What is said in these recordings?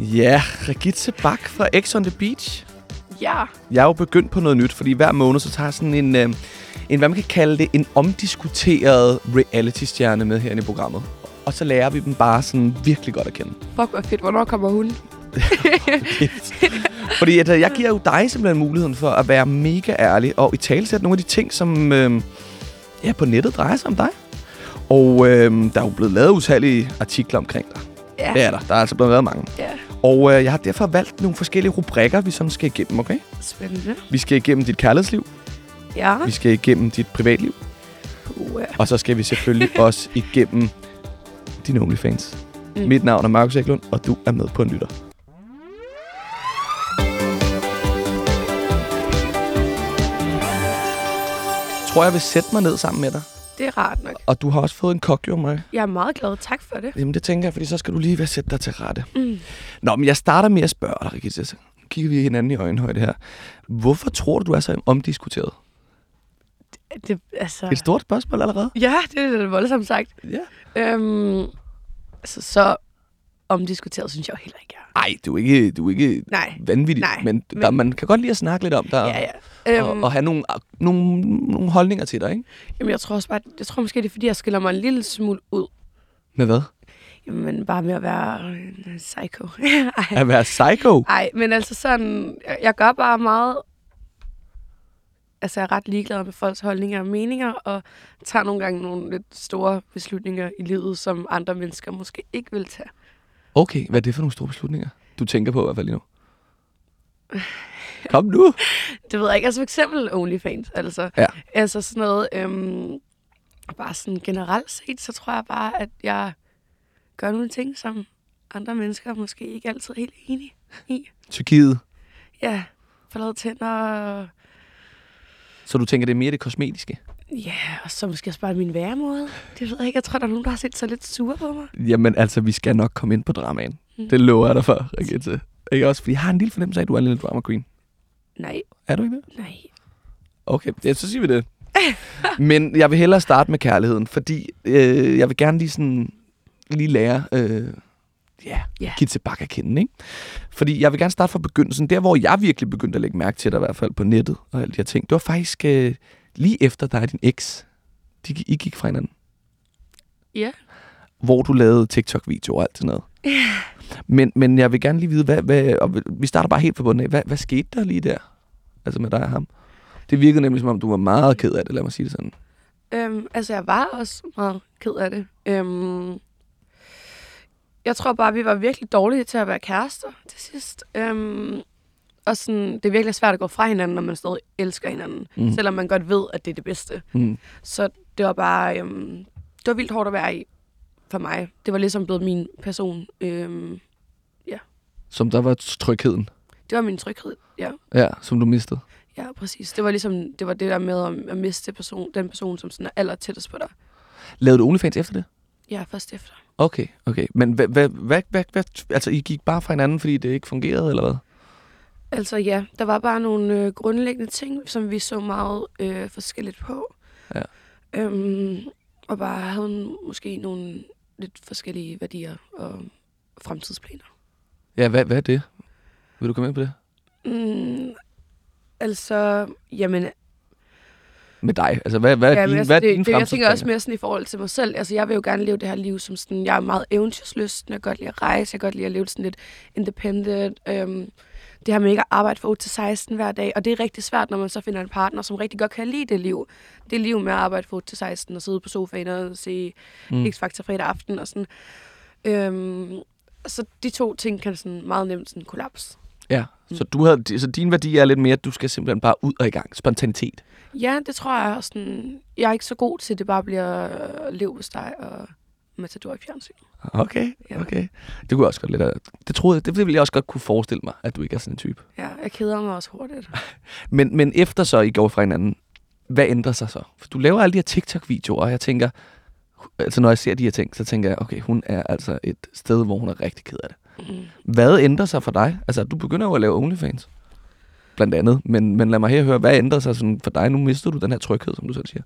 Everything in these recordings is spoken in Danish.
Ja, Regitze Bak fra X on the Beach. Ja. Jeg er jo begyndt på noget nyt, fordi hver måned så tager sådan en, øh, en hvad man kan kalde det, en omdiskuteret reality-stjerne med herinde i programmet. Og så lærer vi dem bare sådan virkelig godt at kende. Fuck, hvor fedt. Hvornår kommer hun? Fordi at, øh, jeg giver jo dig simpelthen muligheden for at være mega ærlig og i talesætte nogle af de ting, som øh, ja, på nettet drejer sig om dig. Og øh, der er jo blevet lavet utallige artikler omkring dig. Ja. Det er der. Der er altså blevet lavet mange. Ja. Og øh, jeg har derfor valgt nogle forskellige rubrikker, vi sådan skal igennem, okay? Spændende. Vi skal igennem dit kærlighedsliv. Ja. Vi skal igennem dit privatliv. Uh, Og så skal vi selvfølgelig også igennem din OnlyFans. Mm. Mit navn er Markus Eklund, og du er med på en lytter. Tror, jeg vil sætte mig ned sammen med dig. det er rart nok. Og du har også fået en kok, jo, mig. Jeg er meget glad. Tak for det. Jamen, det tænker jeg, fordi så skal du lige være sætte dig til rette. Mm. Nå, men jeg starter med at spørge dig, Rigitte. Så kigger vi hinanden i øjenhøjde her. Hvorfor tror du, du er så omdiskuteret? Det, altså... Et stort spørgsmål allerede. Ja, det er lidt voldsomt sagt. Ja. Øhm, altså, så omdiskuteret synes jeg jo heller ikke, jeg er. Ej, du er ikke, du er ikke Nej. vanvittig, Nej, men, men- Der, man kan godt lide at snakke lidt om dig. Ja, ja. Og, Øhm, og have nogle, nogle, nogle holdninger til dig, ikke? jamen, jeg tror også bare, jeg tror måske, det er, fordi jeg skiller mig en lille smule ud. Med hvad? Jamen, bare med at være psycho. Ej. At være psycho? Ej, men altså sådan, jeg, jeg gør bare meget, altså jeg er ret ligeglad med folks holdninger og meninger, og tager nogle gange nogle lidt store beslutninger i livet, som andre mennesker måske ikke vil tage. Okay, hvad er det for nogle store beslutninger, du tænker på i hvert fald lige nu? Kom nu. Det ved jeg ikke, altså for eksempel OnlyFans, altså, Ja. altså sådan noget, øhm, bare sådan generelt set, så tror jeg bare, at jeg gør nogle ting, som andre mennesker måske ikke altid er helt enige i. Tyrkiet. Ja, forladet tænder, Så du tænker, det er mere det kosmetiske? Ja, og så måske også bare min væremåde. Det ved jeg ikke. Jeg tror, der er nogen, der har set så lidt sur på mig. Jamen altså, vi skal nok komme ind på dramaen. Mm. Det lover jeg dig for, Rigitte. Ikke også? Fordi jeg har en lille fornemmelse af, at du er en lille drama queen. Nej, Er du ikke det? nej. Okay, ja, så siger vi det. Men jeg vil hellere starte med kærligheden, fordi øh, jeg vil gerne lige sådan lige lære øh, ja, Ja. Kitse Bak at kende, ikke? Fordi jeg vil gerne starte fra begyndelsen. Der, hvor jeg virkelig begyndte at lægge mærke til dig, i hvert fald på nettet og alle de her ting, det var faktisk øh, lige efter dig og din eks, de, I gik fra hinanden. Ja. Hvor du lavede TikTok-videoer og alt sådan noget. Men, men jeg vil gerne lige vide, hvad, hvad, og vi starter bare helt fra bunden af. Hvad, hvad skete der lige der? Altså med dig og ham? Det virkede nemlig, som om du var meget ked af det, lad mig sige det sådan. Øhm, altså, jeg var også meget ked af det. Øhm, jeg tror bare, vi var virkelig dårlige til at være kærester til sidst. Øhm, og sådan, det er virkelig svært at gå fra hinanden, når man stadig elsker hinanden. Mm. Selvom man godt ved, at det er det bedste. Mm. Så det var bare... Øhm, det var vildt hårdt at være i for mig. Det var ligesom blevet min person. Øhm, Som der var trygheden. det var min tryghed, ja. Ja, som du mistede. Ja, præcis. Det var ligesom det, var det der med at, at miste person, den person, som sådan er aller tættest på dig. Lavede du OnlyFans efter det? Ja, først efter. Okay, okay. Men hvad, hvad, hvad, hvad, hvad, altså, I gik bare fra hinanden, fordi det ikke fungerede, eller hvad? Altså ja, der var bare nogle øh, grundlæggende ting, som vi så meget øh, forskelligt på. Ja. Øhm, og bare havde måske nogle lidt forskellige værdier og fremtidsplaner. Ja, hvad, hvad er det? Vil du komme ind på det? Mm, altså, jamen, Med dig. Altså, hvad, hvad er Ja, din, altså, hvad er det, din det, jeg tænker også mere sådan i forhold til mig selv. Altså, jeg vil jo gerne leve det her liv som sådan, jeg er meget eventyrslysten, jeg kan godt lide at rejse, jeg kan godt lide at leve sådan lidt independent. Øhm, det her med ikke at arbejde fra 8 til 16 hver dag, og det er rigtig svært, når man så finder en partner, som rigtig godt kan lide det liv. Det liv med at arbejde fra 8 til 16 og sidde på sofaen og se Mm. mm. X-Factor fredag aften og sådan. Øhm, så de to ting kan sådan meget nemt sådan kollapse. Ja, så, du havde, så din værdi er lidt mere, at du skal simpelthen bare ud og i gang. Spontanitet. Ja, det tror jeg. Sådan, jeg er ikke så god til, at det bare bliver øh, lev hos dig og matador i fjernsyn. Okay, okay. Det kunne jeg også godt lidt af. Det troede jeg, det ville jeg også godt kunne forestille mig, at du ikke er sådan en type. Ja, jeg keder mig også hurtigt. Men, men efter så I går fra hinanden, hvad ændrer sig så? For du laver alle de her TikTok-videoer, og jeg tænker, altså når jeg ser de her ting, så tænker jeg, okay, hun er altså et sted, hvor hun er rigtig ked af det. Mm. Hvad ændrer sig for dig? Altså, du begynder jo at lave OnlyFans. blandt andet. Men, men lad mig her høre, hvad ændrede sig sådan for dig? Nu mister du den her tryghed, som du selv siger.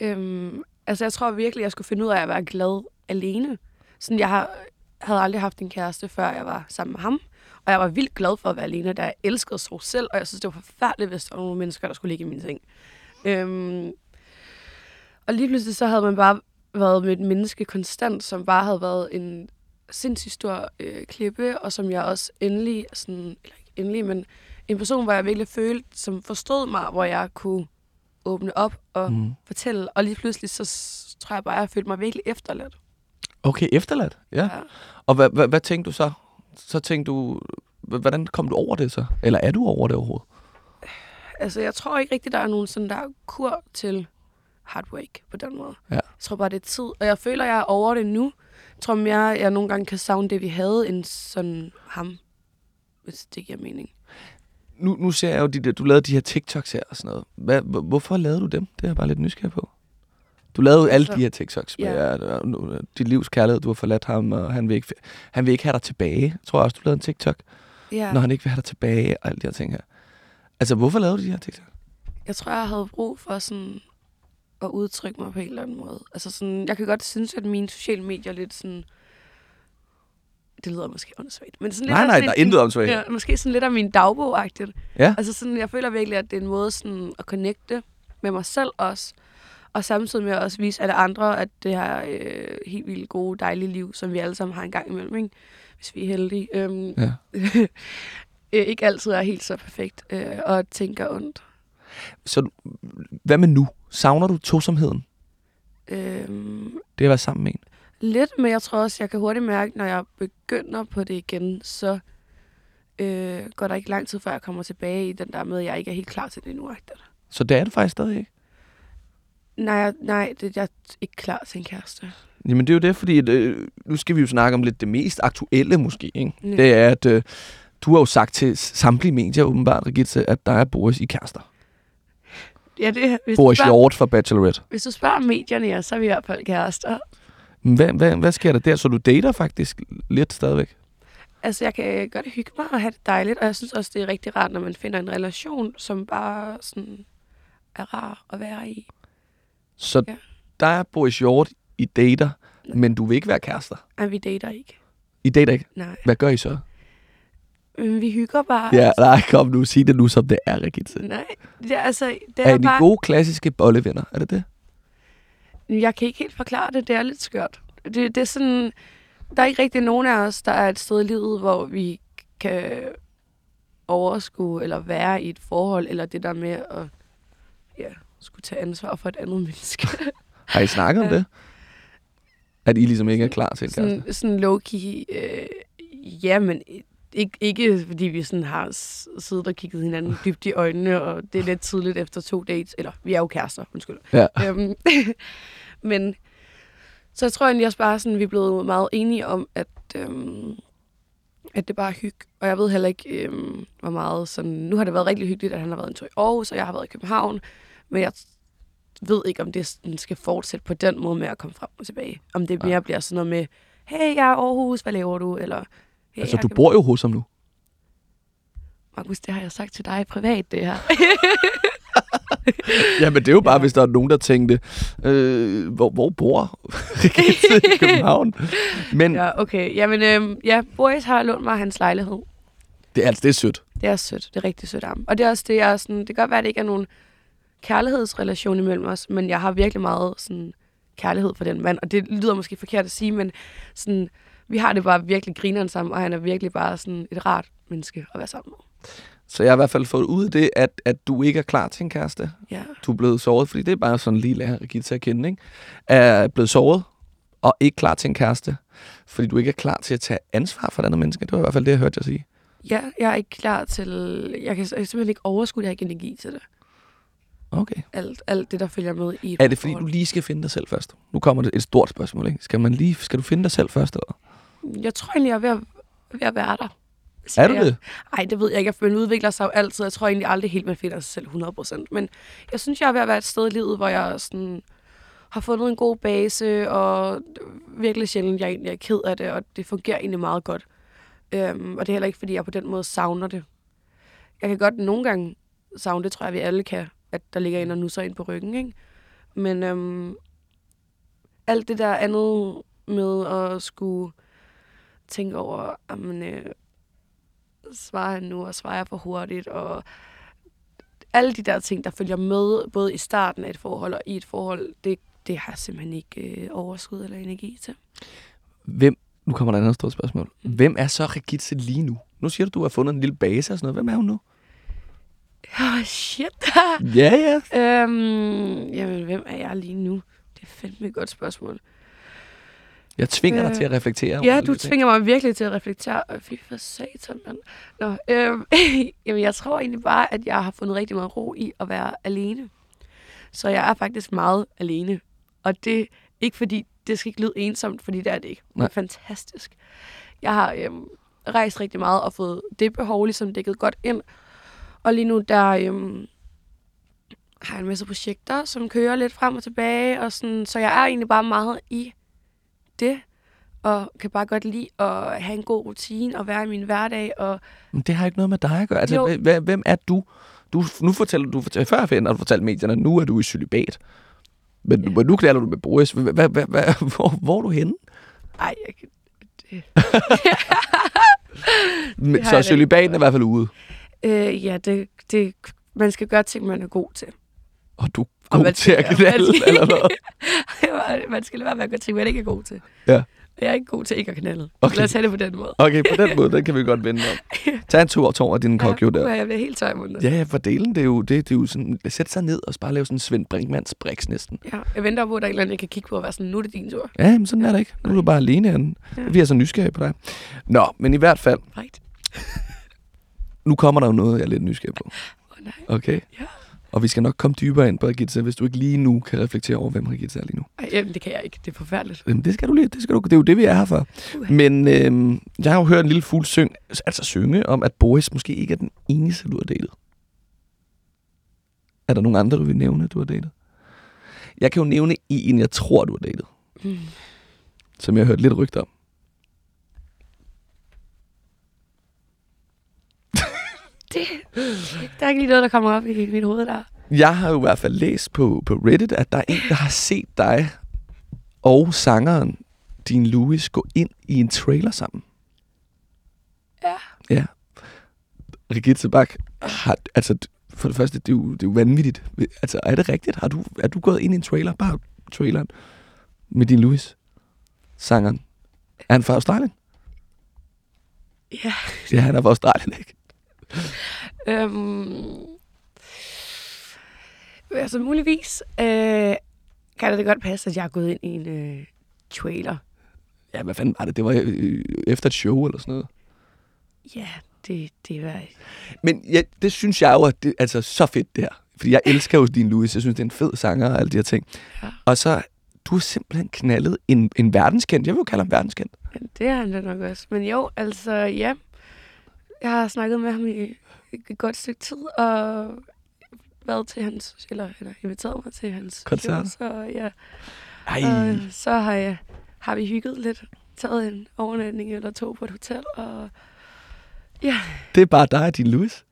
Øhm, altså, jeg tror virkelig, jeg skulle finde ud af at være glad alene. Sådan, jeg har, havde aldrig haft en kæreste, før jeg var sammen med ham. Og jeg var vildt glad for at være alene, da jeg elskede at sove selv. Og jeg synes, det var forfærdeligt, hvis der var nogle mennesker, der skulle ligge i min seng. Øhm, og lige pludselig så havde man bare været med et menneske konstant, som bare havde været en sindssygt stor øh, klippe, og som jeg også endelig, sådan, eller ikke endelig, men en person, hvor jeg virkelig følte, som forstod mig, hvor jeg kunne åbne op og mm. fortælle. Og lige pludselig, så tror jeg bare, at jeg følte mig virkelig efterladt. Okay, efterladt. Ja. ja. Og hvad, hvad, hvad tænkte du så? Så tænkte du, hvordan kom du over det så? Eller er du over det overhovedet? Altså, jeg tror ikke rigtigt, der er nogen sådan der kur til heartbreak på den måde. Ja. Jeg tror bare, det er tid. Og jeg føler, jeg er over det nu. Jeg tror mere, jeg nogle gange kan savne det, vi havde, end sådan ham. Hvis det giver mening. Nu, nu ser jeg jo, de der, du lavede de her TikToks her og sådan noget. Hvad, hvor- hvorfor lavede du dem? Det er jeg bare lidt nysgerrig på. Du lavede alle Altså, de her TikToks med ja. ja. nu, dit livs kærlighed, du har forladt ham, og han vil ikke, han vil ikke have dig tilbage. Jeg tror også, du lavede en TikTok, Ja. når han ikke vil have dig tilbage, og alle de her ting her. Altså, hvorfor lavede du de her TikToks? Jeg tror, jeg havde brug for sådan at udtrykke mig på en eller anden måde. Altså sådan, jeg kan godt synes, at mine sociale medier er lidt sådan... Det lyder måske åndssvagt. Men sådan lidt Nej, nej, sådan der er intet om Ja, måske sådan lidt af min dagbog-agtigt. Ja. Altså sådan, jeg føler virkelig, at det er en måde sådan at connecte med mig selv også. Og samtidig med at også vise alle andre, at det her øh, helt vildt gode, dejlige liv, som vi alle sammen har en gang imellem, ikke? hvis vi er heldige, øhm, Ja. øh, ikke altid er helt så perfekt øh, og tænker ondt. Så hvad med nu? Savner du tosomheden? Øhm, Det at være sammen med en? Lidt, men jeg tror også, jeg kan hurtigt mærke, når jeg begynder på det igen, så øh, går der ikke lang tid, før jeg kommer tilbage i den der med, at jeg ikke er helt klar til det nu. Så det er du faktisk stadig ikke? Nej, nej det, jeg er ikke klar til en kæreste. Jamen det er jo det, fordi øh, nu skal vi jo snakke om lidt det mest aktuelle måske. Ikke? Ja. Det er, at øh, du har jo sagt til samtlige medier åbenbart, Rigitte, at der er Boris i kærester. Ja, det, hvis, Boris spørger, Hjort fra Bachelorette. hvis du spørger medierne, ja, så er vi i hvert fald kærester. Hvad, hvad, hvad sker der der? Så du dater faktisk lidt stadigvæk? Altså, jeg kan godt hygge mig og have det dejligt, og jeg synes også, det er rigtig rart, når man finder en relation, som bare sådan er rar at være i. Så Ja. der er Boris Hjort i dater, men du vil ikke være kærester. Ej, vi dater ikke. I dater ikke. Nej. Hvad gør I så? Men vi hygger bare. Ja, nej, kom nu, sig det nu, som det er, Rigitte. Nej, det er, altså, det Er er, I de bare... gode, klassiske bollevenner? Er det det? Jeg kan ikke helt forklare det. Det er lidt skørt. Det, det er sådan... Der er ikke rigtig nogen af os, der er et sted i livet, hvor vi kan overskue eller være i et forhold, eller det der med at skulle tage ansvar for et andet menneske. Har I snakket om det? At I ligesom ikke er klar til en kæreste? sådan, sådan low-key, øh, ja, men ikke, ikke fordi vi sådan har siddet og kigget hinanden dybt i øjnene, og det er lidt tidligt efter to dates, eller vi er jo kærester, undskyld. Ja. Øhm, men så jeg tror egentlig også bare, sådan, vi er blevet meget enige om, at, øhm, at det bare er hygge. Og jeg ved heller ikke, øhm, hvor meget sådan... Nu har det været rigtig hyggeligt, at han har været en tur i Aarhus, og jeg har været i København. Men jeg ved ikke, om det sådan skal fortsætte på den måde med at komme frem og tilbage. Om det mere bliver sådan noget med, hey, jeg er Aarhus, hvad laver du? Eller, hey, Altså, du kan- bor jo hos ham nu. Markus, det har jeg sagt til dig privat, det her. Ja, men det er jo bare, Ja. ja. hvis der er nogen, der tænkte, øh, hvor, hvor bor Rigitte i København? Men ja. ja, okay. Jamen, øhm, ja, Boris har lånt mig hans lejlighed. det, er, altså, det er sødt. Det er sødt. Det er rigtig sødt af ham. Og det er også det, jeg er sådan... Det kan godt være, at det ikke er nogen kærlighedsrelation imellem os, men jeg har virkelig meget sådan kærlighed for den mand. Og det lyder måske forkert at sige, men sådan, vi har det bare virkelig grineren sammen, og han er virkelig bare sådan et rart menneske at være sammen med. Så jeg har i hvert fald fået ud af det, at, at du ikke er klar til en kæreste. Ja. Du er blevet såret, fordi det er bare sådan lige lære Rigitte at kende, ikke? Er blevet såret og ikke klar til en kæreste, fordi du ikke er klar til at tage ansvar for et andet menneske. Det var i hvert fald det, jeg hørte dig sige. ja, jeg er ikke klar til... Jeg kan, jeg kan simpelthen ikke overskue, jeg har ikke energi til det. Okay. Alt, alt det, der følger med i Er det fordi, du lige skal finde dig selv først? Nu kommer det et stort spørgsmål, ikke? Skal, man lige, skal du finde dig selv først, eller? Jeg tror egentlig, jeg er ved at, ved at være der. Er du jeg, det? Ej, det ved jeg ikke. Man udvikler sig jo altid. Jeg tror egentlig aldrig helt, man finder sig selv 100%. Men jeg synes, jeg er ved at være et sted i livet, hvor jeg sådan, har fundet en god base, og virkelig sjældent, jeg egentlig er ked af det, og det fungerer egentlig meget godt. Øhm, og det er heller ikke, fordi jeg på den måde savner det. jeg kan godt nogle gange savne, det tror jeg, vi alle kan, at der ligger en og nusser ind på ryggen, ikke? Men øhm, alt det der andet med at skulle tænke over, jamen, øh, svarer han nu, og svarer jeg for hurtigt, og alle de der ting, der følger med, både i starten af et forhold og i et forhold, det, det har jeg simpelthen ikke øh, overskud eller energi til. Hvem, nu kommer der et andet stort spørgsmål. Mm. Hvem er så Regitze lige nu? Nu siger du, du har fundet en lille base og sådan noget. Hvem er hun nu? Oh, shit. Ja, ja. øhm, jamen, hvem er jeg lige nu? Det er fandme et godt spørgsmål. Jeg tvinger dig Øh, til at reflektere. over Ja, du tvinger mig virkelig til at reflektere. Øh, Fy for satan, mand. Nå, øhm, jamen, jeg tror egentlig bare, at jeg har fundet rigtig meget ro i at være alene. Så jeg er faktisk meget alene. Og det er ikke fordi, det skal ikke lyde ensomt, fordi det er det ikke. Det Nej. er fantastisk. Jeg har øhm, rejst rigtig meget og fået det behov ligesom dækket godt ind. Og lige nu, der øhm, har jeg en masse projekter, som kører lidt frem og tilbage. Og sådan, så jeg er egentlig bare meget i det og kan bare godt lide at have en god rutine og være i min hverdag. Og Men det har ikke noget med dig at gøre. Altså, Jo. hvem er du? du? Nu fortæller du, fortæller, før jeg har du fortalt medierne, nu er du i celibat. Men, Ja. nu klæder du med Boris. Hva, hva, hva, hvor, hvor er du henne? ej, jeg, kan- det, Men, så celibaten er i hvert fald ude. Øh, ja, det, det, man skal gøre ting, man er god til. Og du er Og god man til at knalde, man skal- eller hvad? man skal lade være med at gøre ting, man ikke er god til. Ja. Jeg er ikke god til ikke at knalde. Okay. Lad os have det på den måde. Okay, på den måde, den kan vi godt vende om. Tag en tur og af din kok, jo der. Ja, jeg bliver helt tør i munden. Ja, ja, for delen, det er jo, det, det er jo sådan, sæt sig ned og bare lave sådan en Svend Brinkmanns briks næsten. ja. Jeg venter på, at der er et eller andet, jeg kan kigge på og være sådan, nu er det din tur. Ja, men sådan er det ikke. Nu er du bare alene herinde. Ja. Vi er så nysgerrige på dig. Nå, men i hvert fald, Right. Nu kommer der jo noget, jeg er lidt nysgerrig på. Oh, nej. Okay? Ja. Og vi skal nok komme dybere ind på Regitze, hvis du ikke lige nu kan reflektere over, hvem Regitze er lige nu. Ej, jamen, det kan jeg ikke. Det er forfærdeligt. Jamen, det skal du lige, det, skal du, det er jo det, vi er her for. Men øhm, jeg har jo hørt en lille fugl syng, altså synge om, at Boris måske ikke er den eneste, du har datet. Er der nogen andre, du vil nævne, du har datet? Jeg kan jo nævne en, jeg tror, du har datet. Mm. Som jeg har hørt lidt rygter om. Det, der er ikke lige noget, der kommer op i mit hoved der. Jeg har jo i hvert fald læst på, på Reddit, at der er en, der har set dig og sangeren, din Louis, gå ind i en trailer sammen. Ja. Ja. Regitze Bak har, altså, for det første, det er jo, det er jo vanvittigt. Altså, er det rigtigt? Har du, er du gået ind i en trailer, bare traileren, med din Louis, sangeren? Er han fra Australien? Ja. Ja, han er fra Australien, ikke? Øhm, altså muligvis øh, kan det godt passe, at jeg er gået ind i en øh, trailer. Ja, hvad fanden var det? Det var øh, efter et show eller sådan noget. Ja, det, det var... Men ja, det synes jeg jo, at det altså, så fedt det her. Fordi jeg elsker jo din Louis. Jeg synes, det er en fed sanger og alle de her ting. Ja. Og så, du har simpelthen knaldet en, en verdenskendt. Jeg vil jo kalde ham verdenskendt. Det er han da nok også. Men jo, altså ja. Jeg har snakket med ham i et godt stykke tid, og været til hans, eller, eller inviteret mig til hans Koncerter? show, så ja. Ej, Og så har, jeg, har vi hygget lidt, taget en overnatning eller to på et hotel, og ja, det er bare dig og din Louis.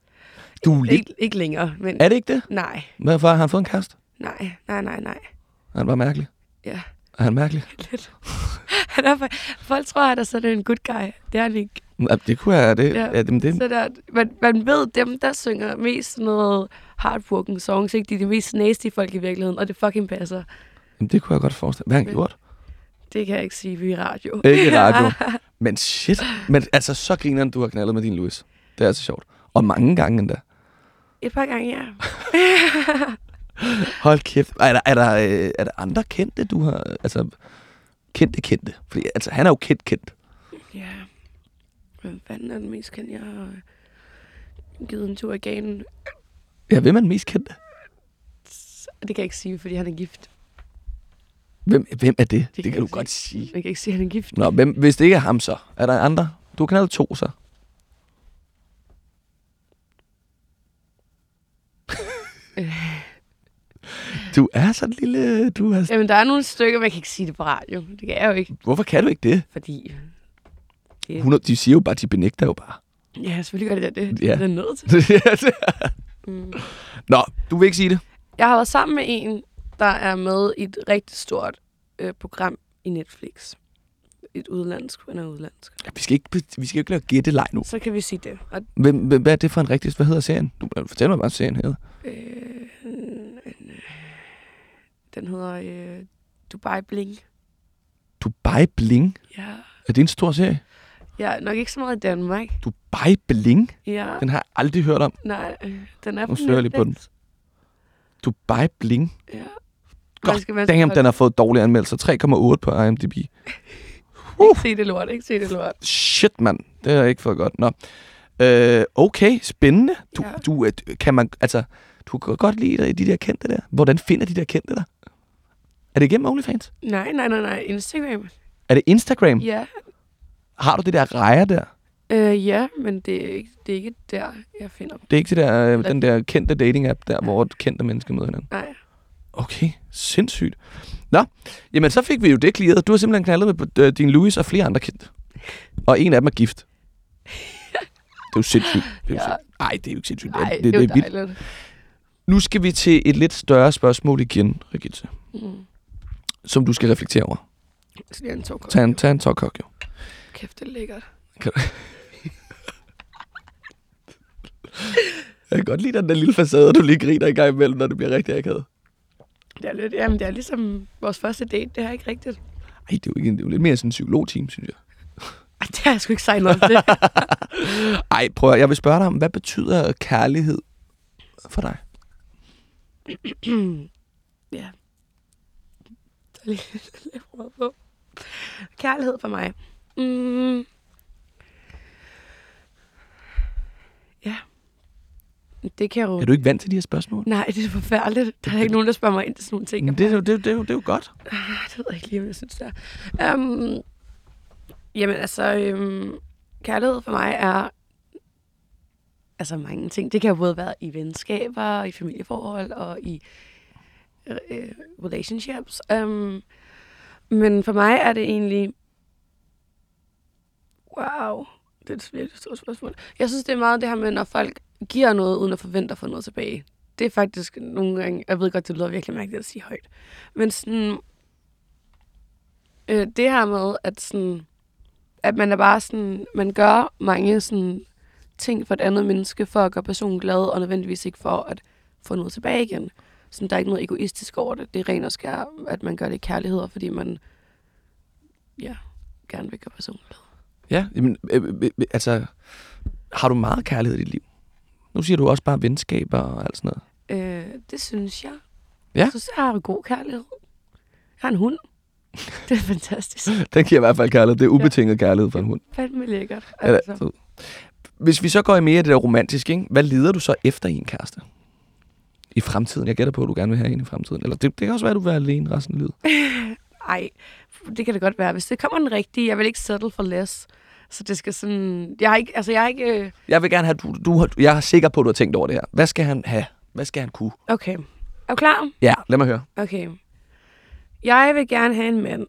Du er lidt... ikke, ikke længere, men Er det ikke det? nej, Hvorfor har han fået en kæreste? nej, nej, nej, nej. Han var mærkelig. Ja, Er han mærkelig? lidt. Han er, folk tror, at han er sådan en good guy. Det er han ikke. Det kunne jeg... Det, ja. Ja. Det, det, Så der, man, man ved, dem, der synger mest noget heartbroken songs, ikke? de er de mest nasty folk i virkeligheden, og det fucking passer. Jamen, det kunne jeg godt forestille Hvad har han Men- gjort? Det kan jeg ikke sige i radio. Ikke i radio. Men shit. Men altså, så griner du har knaldet med din Louis. Det er altså sjovt. Og mange gange endda. Et par gange, ja. Hold kæft. Er der, er der, øh, er der andre kendte, du har... Altså, kendte kendte? Fordi altså, han er jo kendt kendt. Hvem fanden er den mest kendte? Jeg har øh, givet en tur i ganen. Ja, hvem er den mest kendte? Det kan jeg ikke sige, fordi han er gift. Hvem, hvem er det? Det, det kan kan du jeg godt sige. sige. Jeg kan ikke sige, at han er gift. Nå, hvem, hvis det ikke er ham så, er der andre? Du har knaldet to så. du er sådan en lille... Du er, Jamen, der er nogle stykker, man kan ikke sige det på radio. Det kan jeg jo ikke, hvorfor kan du ikke det? fordi... Det, 100, de siger jo bare, de benægter jo bare. Ja, selvfølgelig gør det det. Det Ja. er det nødt til. Mm. Nå, du vil ikke sige det? Jeg har været sammen med en, der er med i et rigtig stort øh, program i Netflix. Et udlandsk, han er udlandsk. Ja, vi skal ikke, vi skal ikke lave gætteleg nu. Så kan vi sige det. Og, Hvem, hvem, hvad er det for en rigtig... Hvad hedder serien? Du fortæl mig, hvad serien hedder. øh, en- den hedder øh, Dubai Bling. Dubai Bling. Ja. Er det en stor serie? Ja, nok ikke så meget i Danmark. Dubai Bling? Ja, Den har jeg aldrig hørt om. nej, øh, den er Nu på søger jeg lige på Netflix. Dubai Bling. Ja. God Man skal, man Damn, den har fået dårlige anmeldelser. 3,8 på IMDb. Ikke se det lort, ikke se det lort. Shit, mand. Det har jeg ikke fået godt. Nå. Øh, okay, spændende. Du, Ja. du, øh, kan man, altså, du kan godt lide dig i de der kendte der. Hvordan finder de der kendte der? Er det gennem OnlyFans? Nej, nej, nej, nej. Instagram. Er det Instagram? Ja, Har du det der rejer der? øh, ja men det er, ikke, det er ikke der, jeg finder. Det er ikke det der, øh, den der kendte dating-app der, hvor kendte mennesker møder hinanden? Nej. Okay, sindssygt. Nå, jamen så fik vi jo det clearet. Du har simpelthen knaldet med øh, din Louis og flere andre kendte. Og en af dem er gift. Det er jo sindssygt. Det er jo Ja. sindssygt. Ej, det er jo ikke sindssygt. Nej, det, det, det, er det er vildt. dejligt. Nu skal vi til et lidt større spørgsmål igen, Rigitte, Mm. som du skal reflektere over. Er Tag en, tag en tokkok, jo. Kæft, det er lækkert. Jeg kan godt lide den der lille facade, du lige griner i gang imellem, når det bliver rigtig akavet. Det er, lidt, jamen, det er ligesom vores første date. Det er ikke rigtigt. Ej, det er jo, ikke, det er jo lidt mere sådan en psykologteam, synes jeg. Ej, det har jeg sgu ikke sagt noget til. Ej, prøv at, jeg vil spørge dig om, hvad betyder kærlighed for dig? ja. Så lige lidt på. Kærlighed for mig. Mm. Ja. Det kan jo... Er du ikke vant til de her spørgsmål? Nej, det er forfærdeligt. Der er ikke nogen, der spørger mig ind til sådan nogle ting. Det, er jo- det, det, er jo- det er jo godt. Ah, det ved jeg ikke lige, om jeg synes, det er. Um, jamen, altså, um, kærlighed for mig er altså mange ting. Det kan jo både være i venskaber, i familieforhold og i uh, relationships. Um, men for mig er det egentlig... Wow, det er et virkelig stort spørgsmål. Jeg synes, det er meget det her med, når folk giver noget, uden at forvente at få noget tilbage. Det er faktisk nogle gange... Jeg ved godt, det lyder virkelig mærkeligt at sige højt. Men sådan... Øh, det her med, at sådan... At man er bare sådan... Man gør mange sådan ting for et andet menneske, for at gøre personen glad, og nødvendigvis ikke for at få noget tilbage igen. Så der er ikke noget egoistisk over det. Det er rent og skær, at man gør det i kærlighed, fordi man ja, gerne vil gøre personen glad. Ja, jamen, øh, øh, øh, altså, har du meget kærlighed i dit liv? Nu siger du også bare venskaber og alt sådan noget. Øh, det synes jeg. Ja. Jeg synes, jeg har god kærlighed. Jeg har en hund. Det er fantastisk. Den giver i hvert fald kærlighed. Det er ubetinget kærlighed for en hund. Fandme lækkert. Altså. Hvis vi så går i mere det der romantiske, ikke? hvad leder du så efter i en kæreste? I fremtiden. Jeg gætter på, at du gerne vil have en i fremtiden. Eller det, det kan også være, at du vil være alene resten af livet. Ej, det kan det godt være. Hvis det kommer den rigtige, jeg vil ikke settle for less. Så det skal sådan... Jeg har ikke... Altså, jeg har ikke... øh, Jeg vil gerne have, du, du, jeg er sikker på, at du har tænkt over det her. Hvad skal han have? Hvad skal han kunne? Okay. Er du klar? Ja, lad mig høre. Okay. Jeg vil gerne have en mand.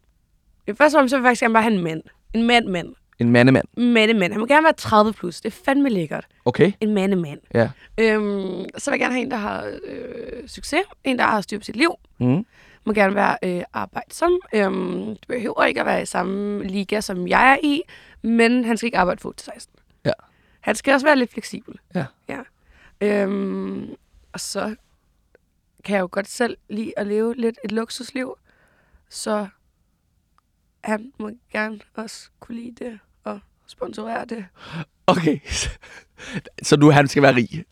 Først og fremmest så vil jeg faktisk gerne bare have en mand. En mand-mand. En mandemand. En mandemand. Han må gerne være 30 plus. Det er fandme lækkert. Okay. En mandemand. Ja. Øhm, så vil jeg gerne have en, der har øh, succes. En, der har styr på sit liv. Mm. Må gerne være øh, arbejdsom. Øhm, det behøver ikke at være i samme liga, som jeg er i. Men han skal ikke arbejde for 16. Ja. Han skal også være lidt fleksibel. Ja. ja. Øhm, og så kan jeg jo godt selv lide at leve lidt et luksusliv. Så han må gerne også kunne lide det og sponsorere det. Okay. så du, han skal være rig.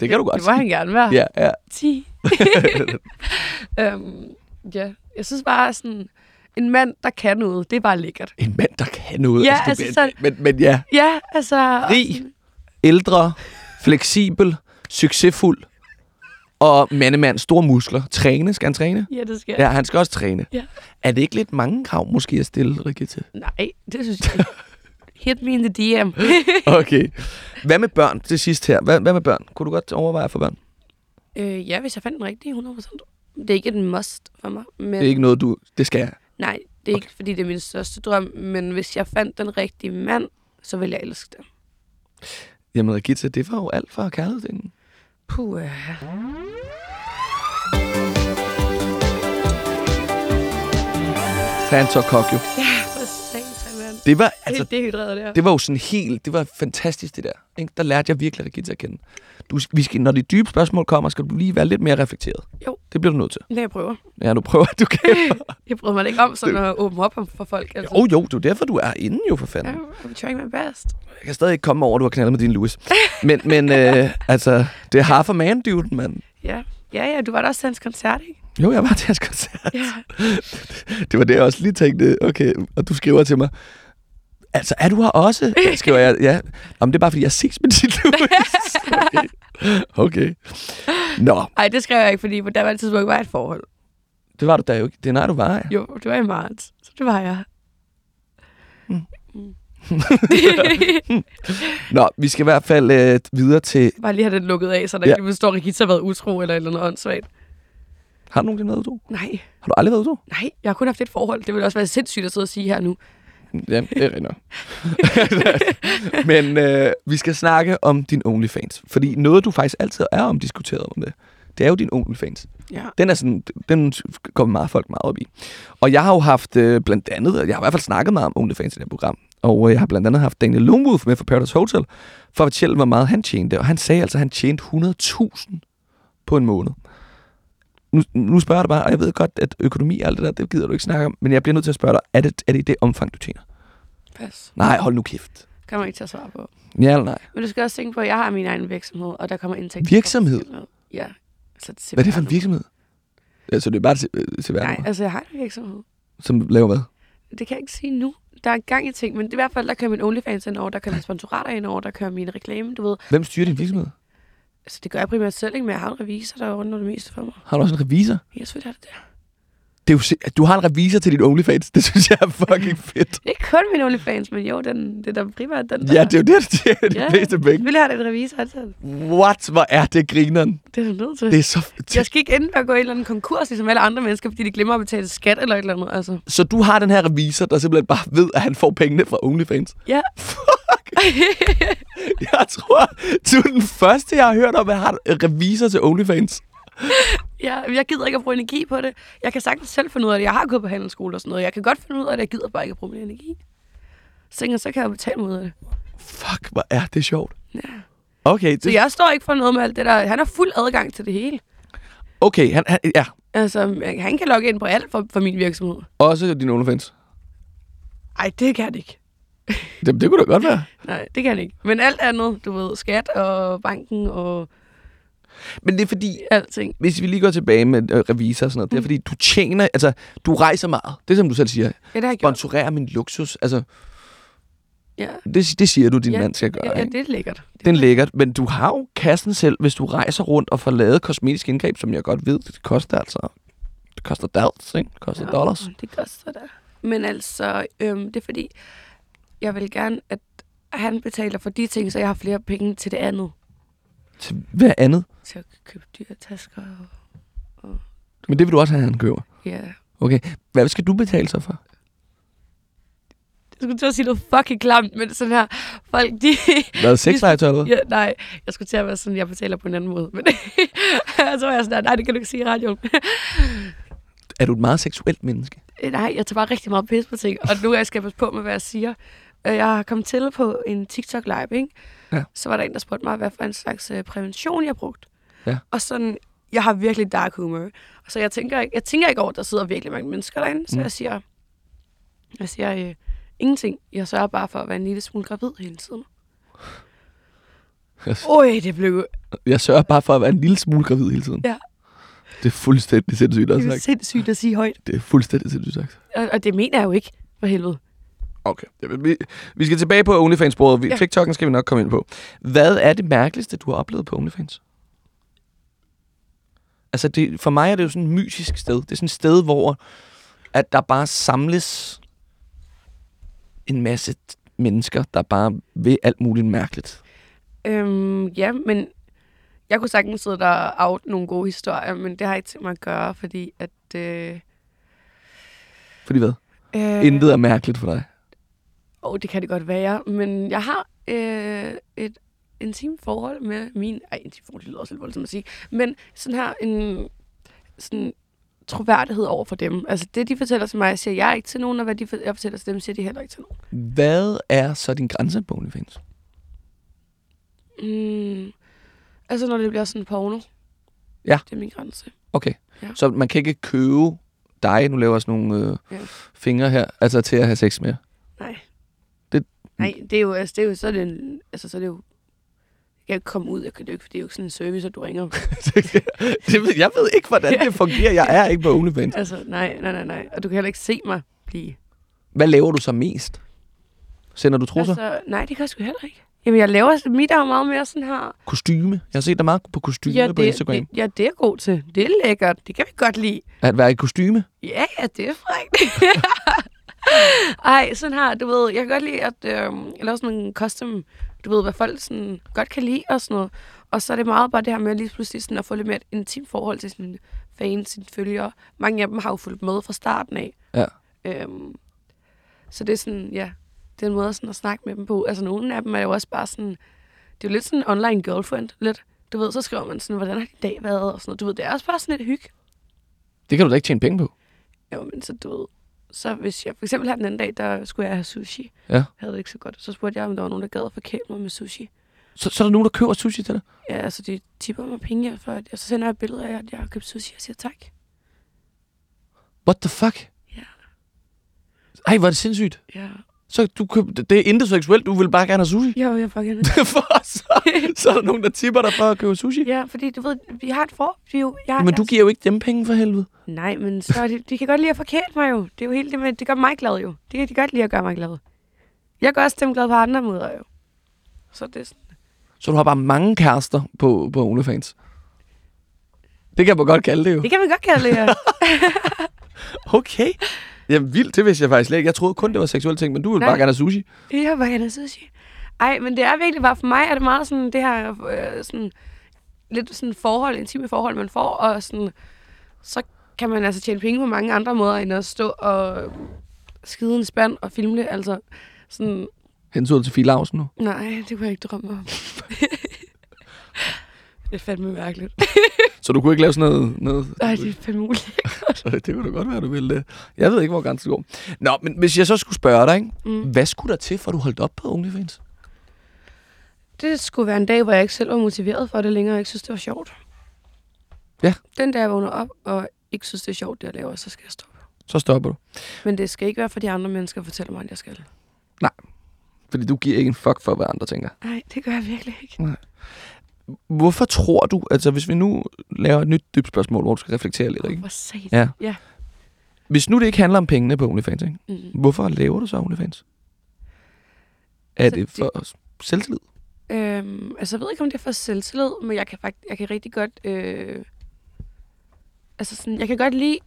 Det kan du godt Det må han gerne være. Ja, ja. 10. øhm, ja, jeg synes bare sådan, en mand, der kan noget, det er bare lækkert. En mand, der kan noget. Ja, det, altså men, sådan- men, men ja, Ja, altså... Rig. ældre, fleksibel, succesfuld og mandemand, store muskler. Træne, skal han træne? Ja, det skal Ja, han skal også træne. Ja. Er det ikke lidt mange krav måske at stille, Rigitte? Nej, det synes jeg ikke. Hit me in the DM. Okay. Hvad med børn til sidst her? Hvad, hvad med børn? Kunne du godt overveje for børn? øh, ja, hvis jeg fandt den rigtige 100%. Det er ikke et must for mig. Men, Det er ikke noget, du... Det skal jeg. Nej, det er okay. ikke, fordi det er min største drøm. Men hvis jeg fandt den rigtige mand, så ville jeg elske det. Jamen, Regitza, det var jo alt for kærligheden. Puh. øh. Fans og Kokyo. Ja, for satan, mand. Det var, Altså, Helt dehydreret der. det var jo sådan helt, det var fantastisk det der. Ikke? Der lærte jeg virkelig Regitza at kende. Du, vi skal, når de dybe spørgsmål kommer, skal du lige være lidt mere reflekteret. Jo. Det bliver du nødt til. Det jeg prøver. Ja, du prøver, du kan. Jeg prøver mig ikke om sådan at åbne op for folk. Altså. Jo, jo, det er derfor, du er inde jo for fanden. Ja, I'm trying my best. Jeg kan stadig ikke komme over, at du har knaldet med din Louis. Men, men øh, altså, det er half a man, dude, mand. Ja. Ja, ja, du var der også til hans koncert, ikke? Jo, jeg var til hans koncert. Ja. Det var det, jeg også lige tænkte. Okay, og du skriver til mig, altså, er du her også? Skriver jeg, ja. Jamen, det er bare, fordi jeg ses med din Louis. Okay. okay. Nå, Ej, det skrev jeg ikke, fordi på daværende tidspunkt var jeg et forhold. det var du da jo ikke. Det er nej, du var, ja. Jo, det var i marts. Så det var jeg. Nå, vi skal i hvert fald øh, videre til... Bare lige have den lukket af, så der Ja. ikke står, at Rikita har været utro eller et eller andet åndssvagt. Har du nogensinde været utro? Nej, Har du aldrig været utro? nej, jeg har kun haft et forhold. Det ville også være sindssygt at sidde og sige her nu. Ja, det er rigtigt. Men øh, vi skal snakke om din OnlyFans. Fordi noget, du faktisk altid er omdiskuteret om det, det er jo din OnlyFans. Ja. Den er sådan, den kommer meget folk meget op i. Og jeg har jo haft øh, blandt andet, jeg har i hvert fald snakket meget om OnlyFans i det her program, og øh, jeg har blandt andet haft Daniel Longwood med fra Paradise Hotel, for at fortælle, hvor meget han tjente. Og han sagde altså, at han tjente 100.000 på en måned. Nu, nu spørger jeg dig bare, og jeg ved godt, at økonomi og alt det der, det gider du ikke snakke om, men jeg bliver nødt til at spørge dig, er det, er det i det omfang, du tjener? Pas. Nej, hold nu kæft. Kan man ikke tage svar på. Ja eller nej? Men du skal også tænke på, at jeg har min egen virksomhed, og der kommer indtægt. Virksomhed? Ja. Så det Hvad er det for en virksomhed? Altså, det er bare til, til Nej, altså jeg har en virksomhed. som laver hvad? Det kan jeg ikke sige nu. Der er gang i ting, men det er i hvert fald, der kører min OnlyFans ind over, der kører mine sponsorater ind over, der kører min reklame, du ved. Hvem styrer din virksomhed? Altså, det gør jeg primært selv, ikke? men jeg har en revisor, der ordner det meste for mig. Har du også en revisor? Ja, selvfølgelig er det det. Det er jo, du har en revisor til dit OnlyFans. Det synes jeg er fucking fedt. Det er ikke kun min OnlyFans, men jo, den, det er da primært den der. Ja, det er jo det, der tjener de Ja, fleste penge. Selvfølgelig har det en revisor altid. What? Hvor er det grineren? Det er du nødt til. Det er så... Jeg skal ikke ende med at gå i en eller anden konkurs, ligesom alle andre mennesker, fordi de glemmer at betale skat eller et eller andet. Altså. Så du har den her revisor, der simpelthen bare ved, at han får pengene fra OnlyFans. Ja. Jeg tror, du er den første, jeg har hørt om, at har revisor til OnlyFans. Ja, jeg gider ikke at bruge energi på det. Jeg kan sagtens selv finde ud af det. Jeg har gået på handelsskole og sådan noget. Jeg kan godt finde ud af det. Jeg gider bare ikke at bruge min energi. Så tænker så kan jeg betale af det. Fuck, hvor er det sjovt. Ja. Okay, Så det, jeg står ikke for noget med alt det der. Han har fuld adgang til det hele. okay han, han, ja. Altså, han kan logge ind på alt for, for min virksomhed. Også din OnlyFans. Ej, det kan han ikke. Det, det kunne da godt være. Nej, det kan han ikke. Men alt andet, du ved, skat og banken og Men det er fordi, alting. hvis vi lige går tilbage med øh, revisor og sådan noget, det er Mm. fordi, du tjener, altså, du rejser meget. Det er som du selv siger. Ja, det har jeg gjort. Sponsorerer min luksus. Altså, Ja, det, det siger du, din Ja, mand skal gøre. ja, ja det er lækkert. Den er lækkert, men du har jo kassen selv, hvis du rejser rundt og får lavet kosmetisk indgreb, som jeg godt ved, det koster altså, det koster dollars, ikke? Det koster Ja, dollars. Det koster det. Men altså, øhm, det er fordi, jeg vil gerne, at han betaler for de ting, så jeg har flere penge til det andet. Til hvad andet? Til at købe dyre tasker. Og, Men det vil du også have, han køber. ja. Okay, hvad skal du betale så for? Jeg skulle til at sige noget fucking klamt, men sådan her, folk, de... Hvad, sexlegetøj eller? Ja, nej, jeg skulle til at være sådan, jeg betaler på en anden måde. Men så var jeg sådan, nej, det kan du ikke sige i radioen. Er du et meget seksuelt menneske? nej, jeg tager bare rigtig meget pis på ting, og nu er jeg skal passe på med, hvad jeg siger. Øh, Jeg har kommet til på en TikTok live, ikke? Ja. Så var der en, der spurgte mig, hvad for en slags øh, prævention jeg brugte. Ja. Og sådan, jeg har virkelig dark humor. Så jeg tænker, ikke- jeg tænker ikke over, at der sidder virkelig mange mennesker derinde. Så Mm. jeg siger, jeg siger øh, ingenting. Jeg sørger bare for at være en lille smule gravid hele tiden. Jeg, Oj, det blev jeg sørger bare for at være en lille smule gravid hele tiden. Ja. Det er fuldstændig sindssygt at det er sagt. sindssygt at sige højt. Det er fuldstændig sindssygt sagt. Og, og det mener jeg jo ikke, for helvede. Okay. Vi, vi skal tilbage på OnlyFans-sporet. Vi- Ja. TikTok'en skal vi nok komme ind på. Hvad er det mærkeligste, du har oplevet på OnlyFans? Altså, det, for mig er det jo sådan et mysisk sted. Det er sådan et sted, hvor at der bare samles en masse mennesker, der bare vil alt muligt mærkeligt. Øhm, ja, men jeg kunne sagtens sidde der og out nogle gode historier, men det har jeg ikke tænkt mig at gøre, fordi at... Øh, Fordi hvad? øh, Intet er mærkeligt for dig. Og det kan det godt være, men jeg har øh, et intimt forhold med min... Ej, intimt forhold, det lyder også lidt voldsomt at sige. Men sådan her en sådan troværdighed over for dem. Altså det, de fortæller til mig, siger jeg ikke til nogen, og hvad de, for- jeg fortæller til dem, siger de heller ikke til nogen. Hvad er så din grænse på OnlyFans? Mm, altså når det bliver sådan porno. Ja. Det er min grænse. Okay. Ja. Så man kan ikke købe dig, nu laver jeg sådan nogle øh, Ja. fingre her, altså til at have sex med. Nej. Det- Nej, det er jo, altså, det er jo, så det, en, altså, så er det jo, jeg kan ikke komme ud, jeg kan, det, ikke, det er jo ikke sådan en service, at du ringer. det, jeg ved ikke, hvordan det fungerer. Jeg er ikke på OnlyFans. altså, nej, nej, nej, nej. Og du kan heller ikke se mig blive. Hvad laver du så mest? Sender du trusser? Altså, Altså, nej, det kan jeg sgu heller ikke. Jamen, jeg laver, mit er jo meget mere sådan her. kostyme? Jeg har set dig meget på kostyme Ja, på Instagram. det, ja, det er god til. Det er lækkert. Det kan vi godt lide. At være i kostyme? Ja, ja, det er frækt. Ej, sådan her, du ved, jeg kan godt lide at øh, jeg laver sådan en custom, du ved, hvad folk sådan godt kan lide og sådan noget. Og så er det meget bare det her med lige pludselig sådan at få lidt mere et intimt forhold til sine fans, sine følgere. Mange af dem har jo fulgt med fra starten af. Ja. Øhm, så det er sådan, ja, det er en måde sådan at snakke med dem på. Altså nogle af dem er jo også bare sådan, det er jo lidt sådan en online girlfriend, lidt. Du ved, så skriver man sådan, hvordan har din dag været og sådan noget. Du ved, det er også bare sådan lidt hygge. Det kan du da ikke tjene penge på. Jo, men så du ved, så hvis jeg for eksempel her den anden dag, der skulle jeg have sushi. Ja. Jeg havde det ikke så godt. Så spurgte jeg, om der var nogen, der gad at forkæle mig med sushi. Så, så er der nogen, der køber sushi til dig? Ja, altså de tipper mig penge, for at, og så sender jeg et billede af, at jeg har købt sushi, og siger tak. What the fuck? Ja. Ej, er det sindssygt. Ja. Så du køb, det er intet seksuelt, du vil bare gerne have sushi. Jo, jeg får gerne. for så, så er der nogen, der tipper dig for at købe sushi. ja, fordi du ved, vi har et for... Vi jo, jeg, Men du jeg, giver jo ikke dem penge for helvede. Nej, men så det, de kan godt lide at forkæle mig jo. Det er jo helt det med, det gør mig glad jo. Det kan de godt lide at gøre mig glad. Jeg gør også dem glad på andre måder jo. Så det er sådan, Så du har bare mange kærester på, på OnlyFans. Det kan man godt kalde det jo. det kan man godt kalde det, ja. Okay. Jamen vildt, det vidste jeg faktisk ikke. Jeg troede kun, det var seksuelle ting, men du vil Nej. bare gerne have sushi. Jeg vil bare gerne have sushi. Ej, men det er virkelig bare for mig, er det meget sådan det her, øh, sådan, lidt sådan forhold, intime forhold, man får, og sådan, så kan man altså tjene penge på mange andre måder, end at stå og skide en spand og filme det. Altså, sådan, Hensynet til Filausen nu. nej, det kunne jeg ikke drømme om. det er fandme mærkeligt. Så du kunne ikke lave sådan noget... noget Nej, det er fandme muligt. det kunne da godt være, du ville det. Jeg ved ikke, hvor grænsen går. Nå, men hvis jeg så skulle spørge dig, ikke? Mm. hvad skulle der til, for at du holdt op på OnlyFans? Det skulle være en dag, hvor jeg ikke selv var motiveret for det længere, og ikke synes, det var sjovt. Ja. Den dag, jeg vågner op, og ikke synes, det er sjovt, det jeg laver, så skal jeg stoppe. Så stopper du. Men det skal ikke være, fordi andre mennesker fortæller mig, at jeg skal. Fordi du giver ikke en fuck for, hvad andre tænker. Nej, det gør jeg virkelig ikke. Hvorfor tror du, altså hvis vi nu laver et nyt dybt spørgsmål, hvor du skal reflektere lidt, ikke? Hvor sat. Ja. ja. Hvis nu det ikke handler om pengene på OnlyFans, ikke? Mm. hvorfor laver du så OnlyFans? Er Altså, det for selvtillid? Øhm, altså, jeg ved ikke, om det er for selvtillid, men jeg kan faktisk, jeg kan rigtig godt, øh, altså sådan, jeg kan godt lide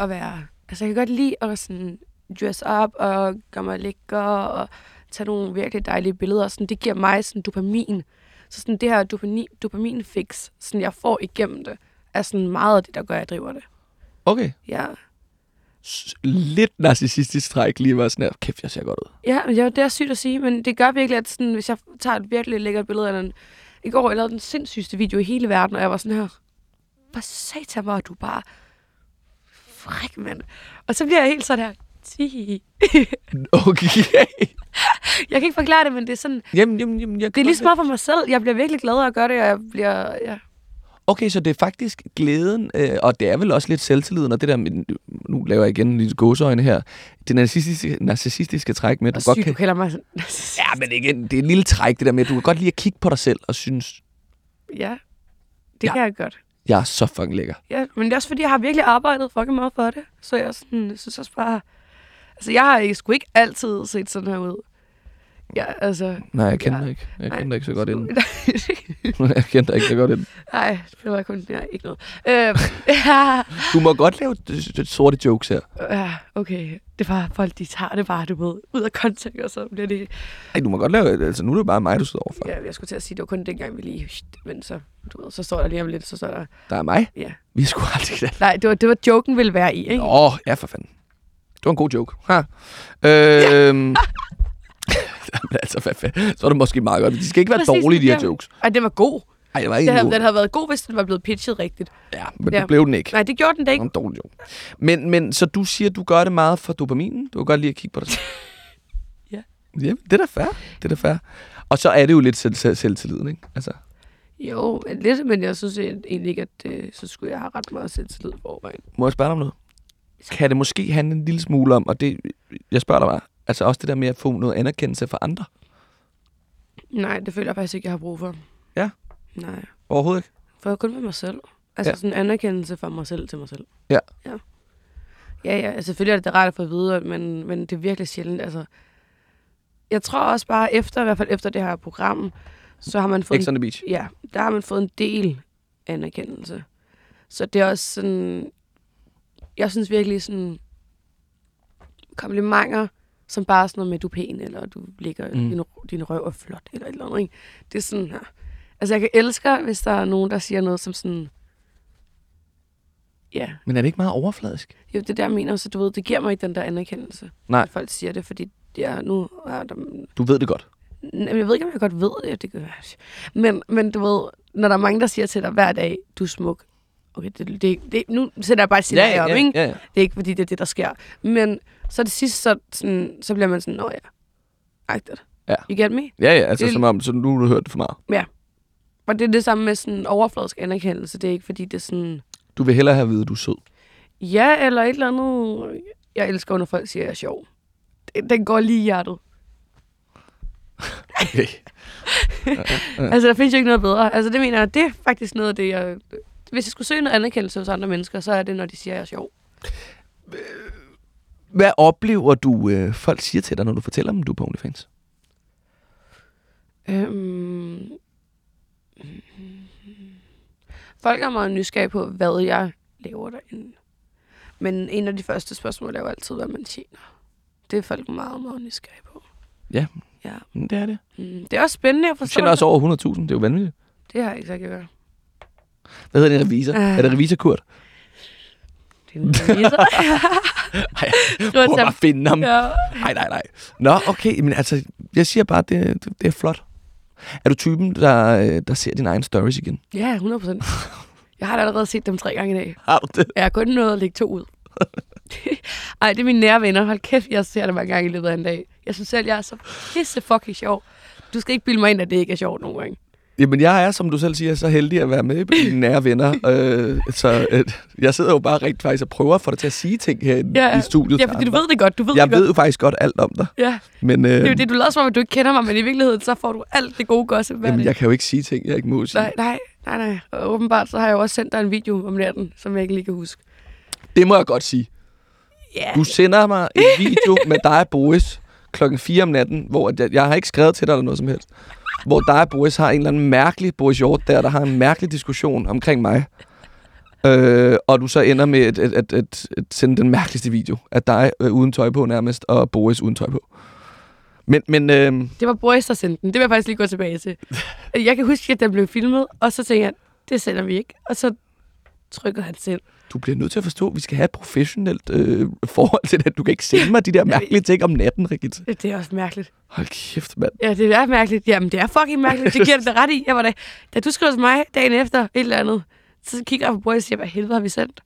at være, altså jeg kan godt lide at sådan dress up og gøre mig lækker og tage nogle virkelig dejlige billeder. Sådan, det giver mig sådan dopamin. Så sådan det her dopamin, dopamin fix, sådan jeg får igennem det, er sådan meget af det, der gør, at jeg driver det. Okay. Ja. Lidt narcissistisk træk lige var sådan her, kæft, jeg ser godt ud. Ja, ja, det er sygt at sige, men det gør virkelig, at sådan, hvis jeg tager et virkelig lækkert billede af den... I går jeg lavede den sindssygste video i hele verden, og jeg var sådan her... Hvad satan var du bare... Fræk, mand. Og så bliver jeg helt sådan her... "Ti." Okay. Jeg kan ikke forklare det, men det er sådan... jamen, jamen, jamen, jeg Det er lige så meget for mig selv. Jeg bliver virkelig glad af at gøre det, og jeg bliver... Ja. Okay, så det er faktisk glæden, øh, og det er vel også lidt selvtilliden, og det der, med, nu laver jeg igen lidt gåseøjne her, det narcissistiske, narcissistiske træk med, at du godt sygt, kan... du kalder mig. Ja, men igen, det er et lille træk, det der med, at du kan godt lide at kigge på dig selv og synes, ja, det Ja. kan jeg godt. jeg er så fucking lækker. Ja, men det er også fordi, jeg har virkelig arbejdet fucking meget for det. Så jeg sådan, synes også bare... Altså, jeg har ikke- sgu ikke altid set sådan her ud. Ja, altså... Nej, jeg kender Ja. ikke. Jeg Nej. kender ikke så godt inden. Nej, jeg kender ikke så godt inden. det var kun... Nej, ikke noget. Øh, ja, Du må godt lave sorte jokes her. ja, okay. Det var folk, de tager det bare, du ved, ud af kontekst, og så bliver det... Ej, du må godt lave, altså nu er det bare mig, du sidder overfor. Ja, jeg skulle til at sige, det var kun dengang, vi lige... Men så, du ved, så står der lige om lidt, så står der... Der er mig. Ja. Vi skulle aldrig. Nej, det var, det var joken ville være i, ikke? Åh, ja for fanden. Det var en god joke. Ha. Jamen, altså, hvad, fanden? så er det måske meget godt. De skal ikke være Præcis, dårlige, de her ja. jokes. Ej, den var god. Ej, det var Den ikke havde, den havde været god, hvis den var blevet pitchet rigtigt. Ja, men Ja. det blev den ikke. Nej, det gjorde den da Det ikke. var en dårlig joke. Men, men så du siger, du gør det meget for dopaminen? Du kan godt lide at kigge på dig selv. Ja. Ja, det er da fair. Det er da fair. Og så er det jo lidt selv, selv, selvtilliden, ikke? Altså, Jo, lidt, men jeg synes egentlig ikke, at øh, så skulle jeg have ret meget selvtillid forvejen. må jeg spørge dig om noget? Kan det måske handle en lille smule om, og det, jeg spørger dig bare, altså også det der med at få noget anerkendelse fra andre? Nej, det føler jeg faktisk ikke, jeg har brug for. Ja? Nej, Overhovedet ikke? for jeg kun ved mig selv. Altså Ja. sådan en anerkendelse fra mig selv til mig selv. Ja. Ja, ja, ja altså, selvfølgelig er det, rart at få at vide, men, men det er virkelig sjældent. Altså, jeg tror også bare efter, i hvert fald efter det her program, så har man fået X on the beach. ja, der har man fået en del anerkendelse. Så det er også sådan, jeg synes virkelig sådan, komplimenter, som bare sådan noget med, du er pæn, eller du ligger, Mm. din, din røv er flot, eller et eller andet, ikke? Det er sådan her. Altså, jeg kan elske, hvis der er nogen, der siger noget som sådan, ja, Men er det ikke meget overfladisk? jo, det er der, jeg mener, så du ved, det giver mig ikke den der anerkendelse. Nej. At folk siger det, fordi ja, nu er der, Du ved det godt. Jamen, jeg ved ikke, om jeg godt ved det. det gør jeg. Men, men du ved, når der er mange, der siger til dig hver dag, du er smuk. Okay, det, det, det, nu sætter jeg bare et scenarie op, ikke? ja, ja. Det er ikke, fordi det er det, der sker. Men så det sidste, så, sådan, så bliver man sådan, nå ja, agtigt. Ja. You get me? Ja, ja, altså Det- som om, så nu har du hørt det for meget. Og det er det samme med sådan overfladisk anerkendelse. Det er ikke, fordi det er sådan, Du vil hellere have at vide, at du er sød. ja, eller et eller andet. Jeg elsker, når folk siger, at jeg er sjov. Den, den går lige i hjertet. Okay. Altså, der findes jo ikke noget bedre. Altså, det mener jeg, det er faktisk noget af det, jeg... Hvis jeg skulle søge noget anerkendelse hos andre mennesker, så er det, når de siger, at jeg er sjov. Hvad oplever du, øh, folk siger til dig, når du fortæller dem, du er på OnlyFans? Øhm... Folk er meget nysgerrige på, hvad jeg laver derinde. Men en af de første spørgsmål er jo altid, hvad man tjener. Det er folk meget, meget nysgerrige på. Ja. Ja. Mm, Det er det. Mm, det er også spændende at Du forstå. tjener også over 100.000. Det er jo vanvittigt. Det har jeg ikke sagt, jeg gør. Hvad hedder det, revisor? Ah. Er det revisor Kurt? Det er revisor. Ej, prøv bare at finde ham. ja. Nej, nej, nej. Nå, okay. Men altså, jeg siger bare, det, det, det er flot. Er du typen, der, øh, der ser dine egne stories igen? ja, 100 procent. Jeg har da allerede set dem tre gange i dag. Har du det? Jeg har kun nået at lægge to ud. Ej, det er mine nære venner. Hold kæft, jeg ser det mange gange i løbet af en dag. Jeg synes selv, jeg er så pisse fucking sjov. Du skal ikke bilde mig ind, at det ikke er sjovt nogen gange. Jamen, jeg er, som du selv siger, så heldig at være med på dine nære venner. øh, så øh, jeg sidder jo bare rigtig faktisk og prøver at få dig til at sige ting her Ja, i studiet. Ja, fordi du ved det godt. Du ved Jeg det ved godt. jo faktisk godt alt om dig. Ja, Men, øh, det er jo det, du lader som om, at du ikke kender mig, men i virkeligheden, så får du alt det gode gossip jamen, dag. jeg kan jo ikke sige ting, jeg ikke må sige. Nej, nej, nej, nej. Og åbenbart, så har jeg jo også sendt dig en video om natten, som jeg ikke lige kan huske. Det må jeg godt sige. Ja, Du sender mig en video med dig og Boris klokken 4 om natten, hvor jeg, jeg har ikke skrevet til dig eller noget som helst. Hvor dig og Boris har en eller anden mærkelig Boris Hjort der, der har en mærkelig diskussion omkring mig. Øh, og du så ender med at, at, at, at, sende den mærkeligste video af dig øh, uden tøj på nærmest, og Boris uden tøj på. Men, men øh, det var Boris, der sendte den. Det vil jeg faktisk lige gå tilbage til. Jeg kan huske, at den blev filmet, og så tænkte jeg, det sender vi ikke. Og så trykker han selv du bliver nødt til at forstå, at vi skal have et professionelt øh, forhold til det. Du kan ikke sende mig de der mærkelige ting om natten, Rigitte. Det er også mærkeligt. Hold kæft, mand. Ja, det er mærkeligt. Jamen, det er fucking mærkeligt. Det giver det ret i. Jeg var da, da du skrev til mig dagen efter et eller andet, så kigger jeg på Boris og siger, hvad helvede har vi sendt?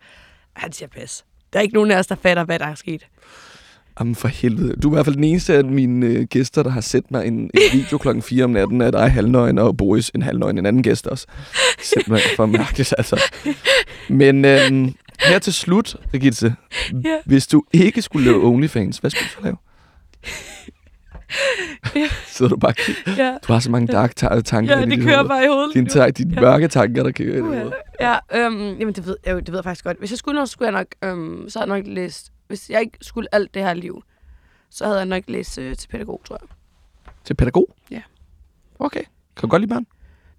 Og han siger, pas. Der er ikke nogen af os, der fatter, hvad der er sket. Jamen for helvede. Du er i hvert fald den eneste af mine øh, gæster, der har sendt mig en, en video klokken 4 om natten af dig halvnøgen, og Boris en halvnøgen, en anden gæst også. Mig for mærkeligt, altså. Men øhm, her til slut, Rigitte, Ja. hvis du ikke skulle lave OnlyFans, hvad skulle du så lave? Ja. Sidder du bare? Ja, Du har så mange dark ta- tanker ja det kører hoved. bare i hovedet. Dine, ta- dine mørke tanker, der kører i dit Uh, hoved. ja, øhm, jamen det ved, jeg, det ved jeg faktisk godt. Hvis jeg skulle noget, så skulle jeg nok, øhm, så havde jeg nok læst, hvis jeg ikke skulle alt det her liv, så havde jeg nok læst øh, til pædagog, tror jeg. Til pædagog? Ja. Okay. Kan du godt lide børn?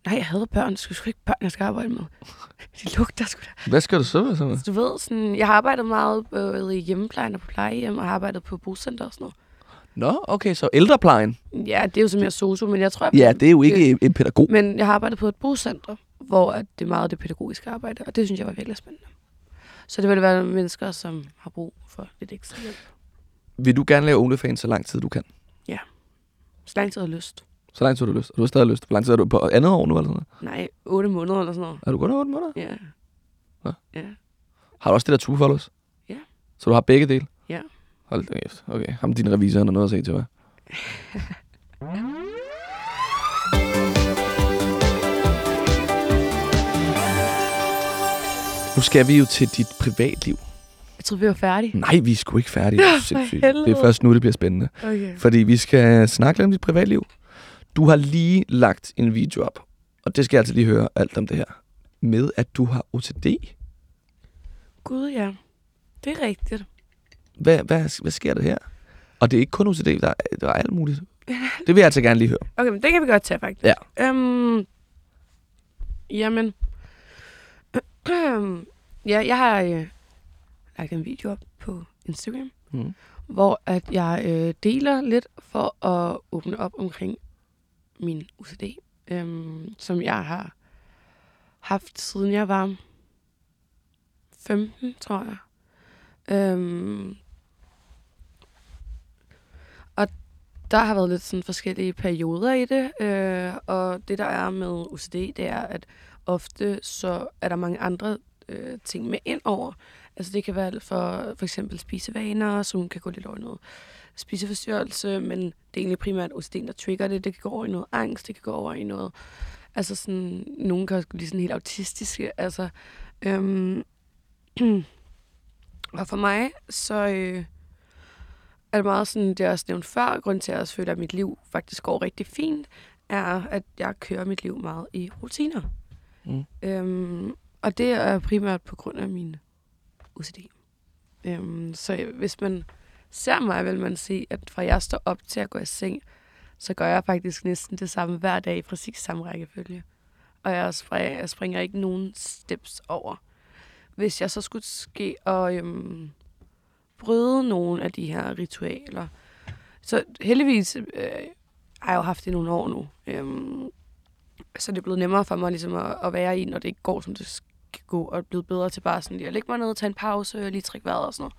Nej, jeg havde børn. Det skulle sgu ikke børn, jeg skal arbejde med. De lugter sgu da. Hvad skal du så være så med? Du ved, sådan, jeg har arbejdet meget øh, i hjemmeplejen og på plejehjem, og har arbejdet på boscenter og sådan noget. Nå, okay, så ældreplejen. Ja, det er jo som jeg sosu, men jeg tror, jeg Ja, det er jo ikke en pædagog. Men jeg har arbejdet på et boscenter, hvor at det er meget det pædagogiske arbejde, og det synes jeg var virkelig spændende. Så det vil være mennesker, som har brug for lidt ekstra hjælp. Vil du gerne lave OnlyFans så lang tid du kan? Så lang tid har jeg lyst. Så lang tid har du lyst. Og du har stadig lyst. Hvor lang tid er du på andet år nu, eller sådan noget? Nej, 8 måneder eller sådan noget. Er du over 8 måneder? Ja. Nå. Ja. Har du også det der tubefollowers? Ja. Så du har begge dele? Ja. Hold da kæft. Okay. Ham din revisor, han har noget at se til, hvad? Nu skal vi jo til dit privatliv. Jeg troede, vi var færdige. Nej, vi er sgu ikke færdige. Er, helvede. det er først nu, det bliver spændende. Okay. Fordi vi skal snakke lidt om dit privatliv. Du har lige lagt en video op, og det skal jeg altså lige høre alt om det her. Med at du har OCD. Gud, ja. Det er rigtigt. Hvad, hvad, hvad sker der her? Og det er ikke kun OCD, der er, der er alt muligt. Det vil jeg altså gerne lige høre. Okay, men det kan vi godt tage, faktisk. Ja. Øhm, jamen. ja, jeg har øh, lagt en video op på Instagram, Mm. hvor at jeg øh, deler lidt for at åbne op omkring min OCD, øhm, som jeg har haft siden jeg var 15, tror jeg. Øhm, og der har været lidt sådan forskellige perioder i det, øh, og det der er med OCD, det er, at ofte så er der mange andre øh, ting med ind over. Altså det kan være alt for for eksempel spisevaner, som kan gå lidt over i noget spiseforstyrrelse, men det er egentlig primært OCD, der trigger det. Det kan gå over i noget angst, det kan gå over i noget... Altså sådan, nogen kan også blive sådan helt autistiske. Altså, øhm, og for mig, så øh, er det meget sådan, det jeg også nævnt før, grund til at jeg også føler, at mit liv faktisk går rigtig fint, er, at jeg kører mit liv meget i rutiner. Mm. Øhm, og det er primært på grund af min OCD. Øhm, så hvis man ser mig, vil man se, at fra jeg står op til at gå i seng, så gør jeg faktisk næsten det samme hver dag i præcis samme rækkefølge. Og jeg, springer, jeg springer ikke nogen steps over. Hvis jeg så skulle ske og øhm, bryde nogle af de her ritualer, så heldigvis øh, har jeg jo haft det i nogle år nu. Øhm, så det er blevet nemmere for mig ligesom at, at være i, når det ikke går, som det skal gå, og blevet bedre til bare sådan lige at lægge mig ned, tage en pause, lige trække vejret og sådan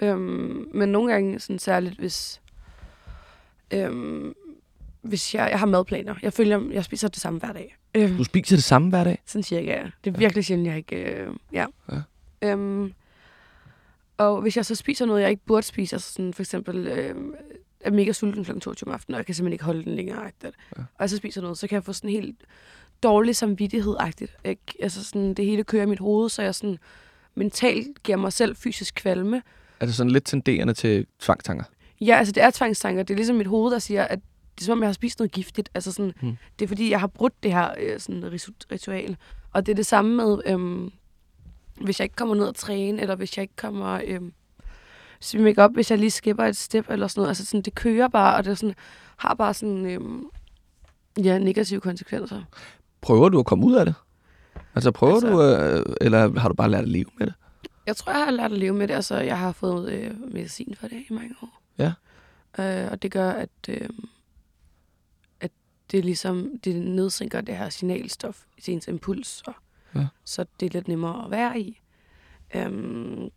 noget. Øhm, men nogle gange, sådan særligt hvis, øhm, hvis jeg, jeg har madplaner. Jeg føler, jeg spiser det samme hver dag. Øhm, Du spiser det samme hver dag? sådan cirka, ja. Det er virkelig sjældent, jeg ikke... Øh, ja. Ja. Øhm, og hvis jeg så spiser noget, jeg ikke burde spise, altså sådan for eksempel øh, er mega sulten kl. 22 om aftenen, og jeg kan simpelthen ikke holde den længere. Ja. Og så spiser noget, så kan jeg få sådan helt dårlig samvittighed-agtigt. Ikke? Altså sådan, det hele kører i mit hoved, så jeg sådan mentalt giver mig selv fysisk kvalme. Er det sådan lidt tenderende til tvangstanker? Ja, altså det er tvangstanker. Det er ligesom mit hoved, der siger, at det er som om, jeg har spist noget giftigt. Altså sådan, Hmm. det er fordi, jeg har brudt det her øh, sådan ritu- ritual. Og det er det samme med, øhm, hvis jeg ikke kommer ned og træne, eller hvis jeg ikke kommer... Øhm, svime ikke op, hvis jeg lige skipper et step eller sådan noget. Altså sådan, det kører bare, og det sådan, har bare sådan, øhm, ja, negative konsekvenser. Prøver du at komme ud af det? Altså prøver Altså- du, øh, eller har du bare lært at leve med det? Jeg tror, jeg har lært at leve med det. Altså, jeg har fået øh, medicin for det i mange år. Ja. Øh, og det gør, at, øh, at det ligesom det nedsænker det her signalstof til ens impuls. Og, Ja. Så det er lidt nemmere at være i. Øhm,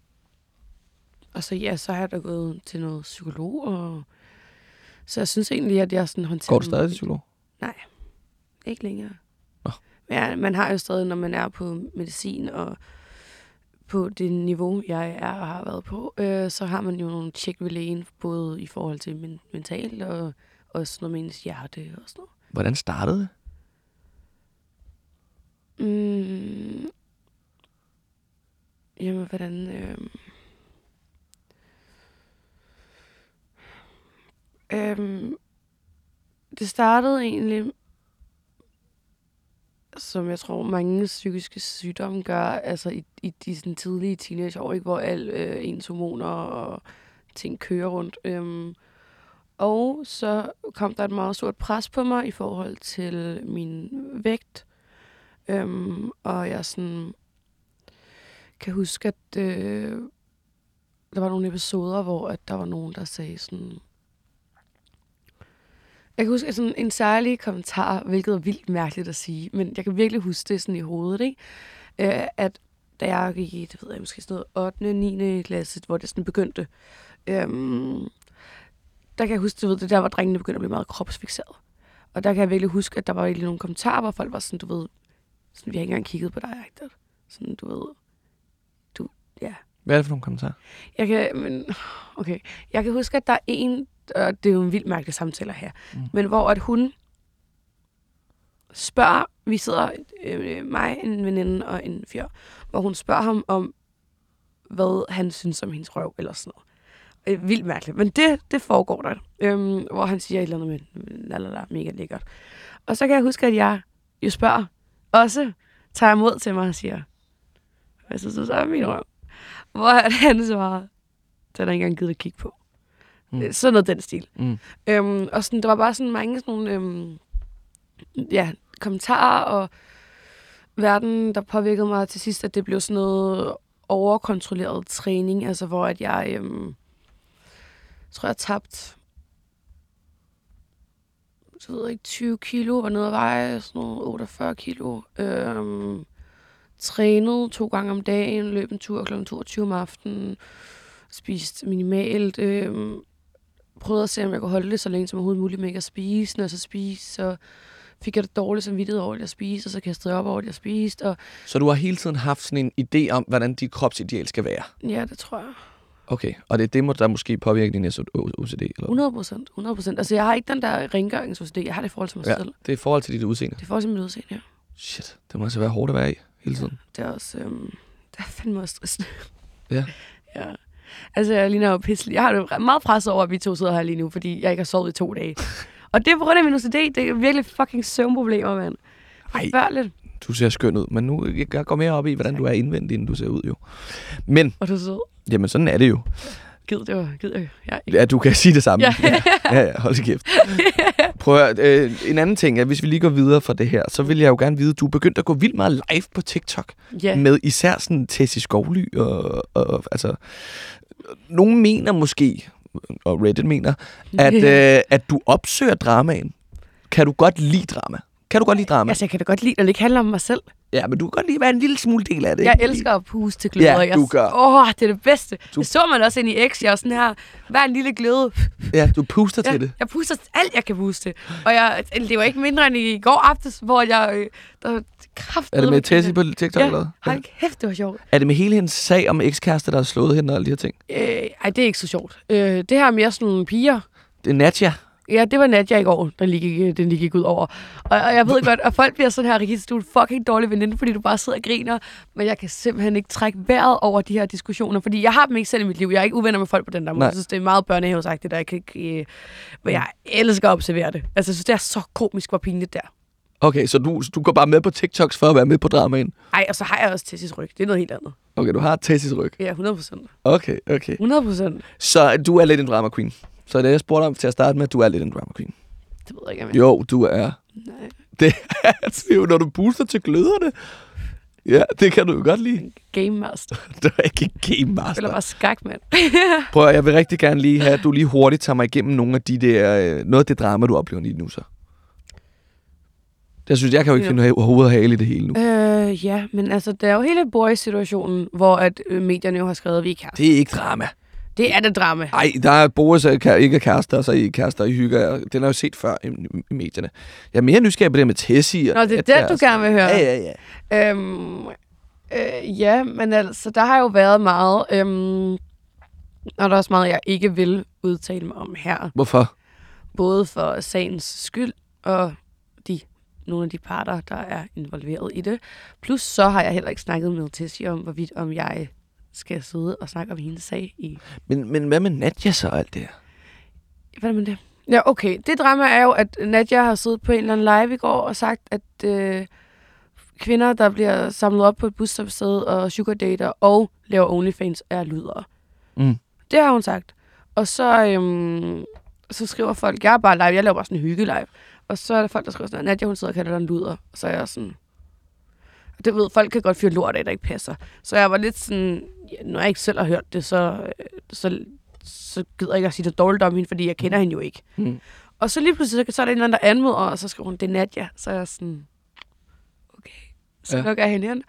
og så ja, så har jeg da gået til noget psykolog. Og, så jeg synes egentlig, at jeg sådan håndterer... Går du stadig til psykolog? Ikke længere. Nå. Men ja, man har jo stadig, når man er på medicin og på det niveau, jeg er og har været på, øh, så har man jo nogle tjek ved lægen, både i forhold til men- mental og også noget med ens hjerte og sådan Hvordan startede det? noget. Mm, jamen, hvordan... Øh, øhm, det startede egentlig som jeg tror mange psykiske sygdomme gør, altså i, i de sådan, tidlige teenageår, ikke, hvor al øh, ens hormoner og ting kører rundt. Øhm, og så kom der et meget stort pres på mig i forhold til min vægt. Øhm, og jeg sådan kan huske, at øh, der var nogle episoder, hvor at der var nogen, der sagde sådan... Jeg kan huske sådan en særlig kommentar, hvilket er vildt mærkeligt at sige, men jeg kan virkelig huske det sådan i hovedet, ikke? Øh, at da jeg gik i, det ved jeg, måske sådan noget 8. 9. klasse, hvor det sådan begyndte, øhm, der kan jeg huske, du ved, det der, hvor drengene begyndte at blive meget kropsfixeret. Og der kan jeg virkelig huske, at der var virkelig nogle kommentarer, hvor folk var sådan, du ved, sådan, vi har ikke engang kigget på dig, ikke? Sådan, du ved, du, ja. Hvad er det for nogle kommentarer? Jeg kan, men, okay. Jeg kan huske, at der er en, og det er jo en vildt mærkelig samtale her, mm. men hvor at hun spørger, vi sidder, øh, mig, en veninde og en fyr, hvor hun spørger ham om, hvad han synes om hendes røv, eller sådan noget. Øh, vildt mærkeligt, men det, det foregår der, øhm, hvor han siger et eller andet med, lalala, mega lækkert. Og så kan jeg huske, at jeg jo spørger, også tager imod til mig og siger, hvad synes du så er min røv? Hvor han svarer, den har ikke engang givet at kigge på. Mm. Sådan noget den stil. Mm. Øhm, og sådan, der var bare sådan mange sådan nogle, øhm, ja, kommentarer og verden, der påvirkede mig til sidst, at det blev sådan noget overkontrolleret træning, altså hvor at jeg, øhm, tror jeg tabt så ved jeg ikke, 20 kilo, var nede at veje sådan noget 48 kilo. Øhm, trænede to gange om dagen, løb en tur kl. 22 om aftenen, spiste minimalt, øhm, prøvede at se, om jeg kunne holde det så længe som overhovedet muligt med ikke at spise. Når jeg så spiste, så fik jeg det dårligt som vidtighed over, at jeg spiste, og så kastede jeg op over, at jeg spiste. Og Så du har hele tiden haft sådan en idé om, hvordan dit kropsideal skal være? ja, det tror jeg. Okay, og det er det, må- der måske påvirker din OCD? Eller? 100 procent. 100 procent. Altså, jeg har ikke den der rengørings Jeg har det i forhold til mig Ja, selv. det er i forhold til dit udseende. Det er i forhold til mit udseende, ja. Shit, det må altså være hårdt at være i hele tiden. Det er også... Øhm, det er fandme også stressende. Ja. ja. Altså, jeg ligner jo pisselig. Jeg har det meget presset over, at vi to sidder her lige nu, fordi jeg ikke har sovet i to dage. Og det er på grund af min OCD. Det er virkelig fucking søvnproblemer, mand. Forfærdeligt. Du ser skøn ud, men nu jeg går mere op i, hvordan du er indvendig, end du ser ud jo. Men, Og du er sød. jamen sådan er det jo. Gid det var, gid jeg. Jeg er ikke. Ja, du kan sige det samme. Ja. ja, ja hold så kæft. Prøv at, høre, øh, en anden ting er, hvis vi lige går videre fra det her, så vil jeg jo gerne vide, at du er begyndt at gå vildt meget live på TikTok. Ja. Med især sådan Tessie Skovly og, og altså... Nogen mener måske, og Reddit mener, at, øh, at du opsøger dramaen. Kan du godt lide drama? Kan du godt lide drama? Altså, jeg kan da godt lide, når det ikke handler om mig selv. Ja, men du kan godt lide at være en lille smule del af det. Jeg ikke? elsker at puste til gløder. Ja, du gør. Åh, det er det bedste. Du-. Det så man også ind i X. Jeg er sådan her, hver en lille gløde. Ja, du puster Ja, til det. jeg puster alt, jeg kan puste. Og jeg, det var ikke mindre end i går aftes, hvor jeg... Øh, der kraft Er det med Tessie på TikTok? Ja, eller? hold kæft, det var sjovt. Er det med hele hendes sag om ekskæreste, der har slået hende og alle de her ting? Øh, ej, det er ikke så sjovt. Øh, det her er mere sådan nogle piger. Det er Nadja. Ja, det var Nadia i går, den lige gik, den lige gik ud over. Og, og jeg ved godt, at folk bliver sådan her, Regis, du er en fucking dårlig veninde, fordi du bare sidder og griner. Men jeg kan simpelthen ikke trække vejret over de her diskussioner, fordi jeg har dem ikke selv i mit liv. Jeg er ikke uvenner med folk på den der måde. Nej. Jeg synes, det er meget børnehavesagtigt, der jeg kan ikke... Øh, men jeg elsker at observere det. Altså, jeg synes, det er så komisk, hvor pinligt der. Okay, så du, så du går bare med på TikToks for at være med på dramaen? Ej, og så har jeg også Tessis ryg. Det er noget helt andet. Okay, du har Tessis ryg. Ja, 100 procent. Okay, okay. 100 procent. Så du er lidt en drama queen. Så det jeg spurgte om til at starte med, du er lidt en drama queen. Det ved jeg ikke, om jeg... Jo, du er. Nej. Det er det er jo, når du booster til gløderne. Ja, det kan du jo godt lide. Game master. Du er ikke game Eller master. bare skak, mand. Prøv at, jeg vil rigtig gerne lige have, at du lige hurtigt tager mig igennem nogle af de der, øh, noget af det drama, du oplever lige nu så. Jeg synes, jeg kan jo ikke finde hoved og hale i det hele nu. Øh, ja, men altså, der er jo hele boys-situationen, hvor at øh, medierne jo har skrevet, at vi ikke er. Det er ikke drama. Det er det drama. Ej, der er Boris og ka- ikke er kærester, og så er I kærester, og I hygger jer. Den har jeg jo set før i, i medierne. Jeg er mere nysgerrig på det med Tessie. og Nå, det er og du gerne vil høre. Ja, ja, ja. Øhm, øh, ja, men altså, der har jo været meget, øhm, og der er også meget, jeg ikke vil udtale mig om her. Hvorfor? Både for sagens skyld og nogle af de parter, der er involveret i det. Plus så har jeg heller ikke snakket med Tessie om, hvorvidt om jeg skal sidde og snakke om hendes sag i Men, men hvad med Nadja så alt det her? Hvad med det? Ja, okay. Det drama er jo, at Nadia har siddet på en eller anden live i går og sagt, at øh, kvinder, der bliver samlet op på et busstopsted og sugardater og laver OnlyFans, er lydere. Mm. Det har hun sagt. Og så, øhm, så skriver folk, jeg er bare live, jeg laver bare sådan en hygge live. Og så er der folk, der skriver sådan, Nadia, hun sidder og kalder dig en luder. Og så er jeg sådan, det ved, folk kan godt fyre lort af, der ikke passer. Så jeg var lidt sådan, ja, når jeg ikke selv har hørt det, så, øh, så, så gider jeg ikke at sige det dårligt om hende, fordi jeg kender hende jo ikke. Mm. Og så lige pludselig, så, så er der en eller anden, der anmoder, og så skriver hun, det er Nadia. Så er jeg sådan, okay. Så Ja. lukker jeg hende ind.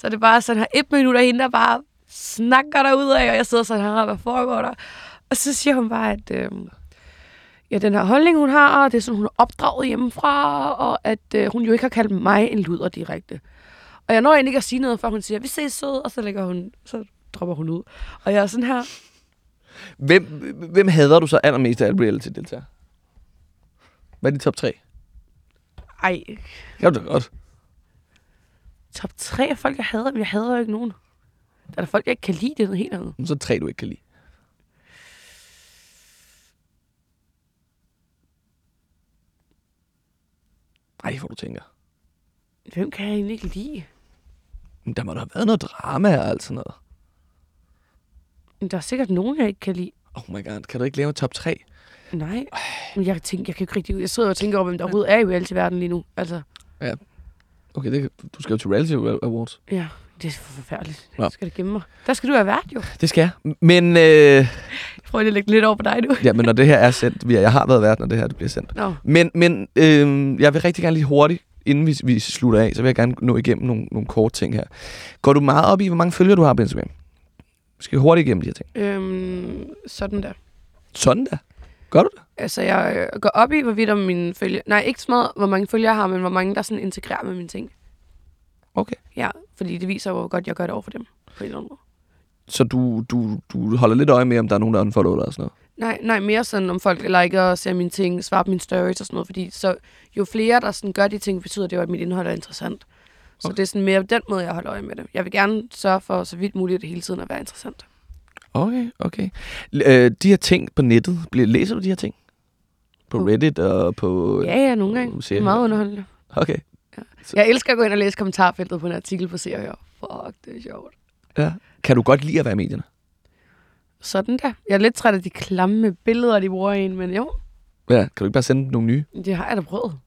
Så er det bare sådan her et minut af hende, der bare snakker der ud af, og jeg sidder sådan her, hvad foregår der? Og så siger hun bare, at, øhm, ja, den her holdning, hun har, og det er sådan, hun er opdraget hjemmefra, og at øh, hun jo ikke har kaldt mig en luder direkte. Og jeg når egentlig ikke at sige noget, før hun siger, vi ses sød, og så lægger hun, så dropper hun ud. Og jeg er sådan her, Hvem, hvem hader du så allermest af alle reality-deltagere? Hvad er de top 3? ej, Kan du da godt. top 3 af folk, jeg hader, men jeg hader jo ikke nogen. Der er der folk, jeg ikke kan lide, det er noget helt andet. Så er tre, du ikke kan lide. Ej, hvor du tænker. Hvem kan jeg egentlig ikke lide? Men der må da have været noget drama og alt sådan noget. Men Der er sikkert nogen, jeg ikke kan lide. Oh my god, kan du ikke lave en top 3? Nej, men jeg, tænker, jeg kan jo ikke rigtig... Jeg sidder og tænker over, hvem der overhovedet er i reality-verdenen lige nu. Altså, Okay, det, du skal jo til Reality Awards. ja, det er for forfærdeligt. Ja. skal det gemme mig. Der skal du have været, jo. Det skal jeg. Men, øh, Jeg prøver lige at lægge lidt over på dig nu. ja, men når det her er sendt, jeg har været vært, når det her det bliver sendt. Nå, Men, men øh, jeg vil rigtig gerne lige hurtigt, inden vi, vi slutter af, så vil jeg gerne nå igennem nogle, nogle kort ting her. Går du meget op i, hvor mange følgere du har på Instagram? Vi skal hurtigt igennem de her ting. øhm, sådan der. Sådan da. Gør du det? Altså, jeg øh, går op i, hvorvidt om mine følger... Nej, ikke så meget, hvor mange følgere jeg har, men hvor mange, der sådan integrerer med mine ting. Okay. Ja, fordi det viser, hvor godt jeg gør det over for dem. På en eller anden måde. Så du, du, du holder lidt øje med, om der er nogen, der unfollower dig og sådan noget? Nej, nej, mere sådan, om folk liker og ser mine ting, svarer på mine stories og sådan noget. Fordi så, jo flere, der sådan gør de ting, betyder det jo, at mit indhold er interessant. Så Okay. det er sådan mere den måde, jeg holder øje med det. Jeg vil gerne sørge for, så vidt muligt, det hele tiden at være interessant. Okay, okay. Øh, de her ting på nettet, læser du de her ting? På Reddit og på... Ja, ja, nogle gange. Serier. er meget underholdende. Okay. Jeg elsker at gå ind og læse kommentarfeltet på en artikel på serier. Fuck, det er sjovt. Ja. Kan du godt lide at være i medierne? Sådan der. Jeg er lidt træt af de klamme billeder, de bruger en, men jo, Ja. Kan du ikke bare sende nogle nye? det har jeg da prøvet.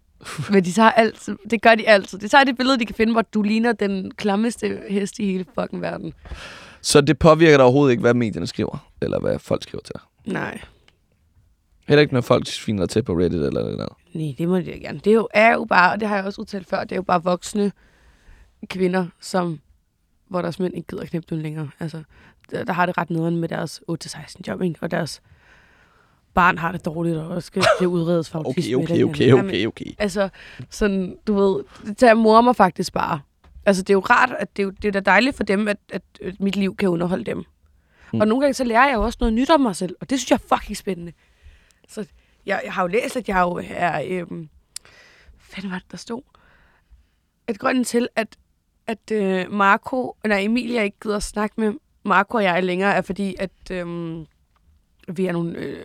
Men de tager altid, det gør de altid. De tager det billede, de kan finde, hvor du ligner den klammeste hest i hele fucking verden. Så det påvirker dig overhovedet ikke, hvad medierne skriver? Eller hvad folk skriver til dig? Nej, Heller ikke, når folk sviner til på Reddit eller noget. nej, det må de da gerne. Det er jo, er jo bare, og det har jeg også udtalt før, det er jo bare voksne kvinder, som, hvor deres mænd ikke gider knippe dem længere. Altså, der, der har det ret nederen med deres 8-16 job, ikke? og deres barn har det dårligt, og også skal det udredes for Okay, autisme. okay, okay, her. okay, okay. Altså, sådan, du ved, det tager mor mig faktisk bare. Altså, det er jo rart, at det er, jo, det er da dejligt for dem, at, at, mit liv kan underholde dem. Mm. Og nogle gange, så lærer jeg jo også noget nyt om mig selv, og det synes jeg er fucking spændende. Så jeg, jeg har jo læst, at jeg jo er... Øhm, hvad var det, der stod? At grunden til, at, at øh, Marco, nej, Emilia ikke gider at snakke med Marco og jeg længere, er fordi, at øhm, vi er nogle øh,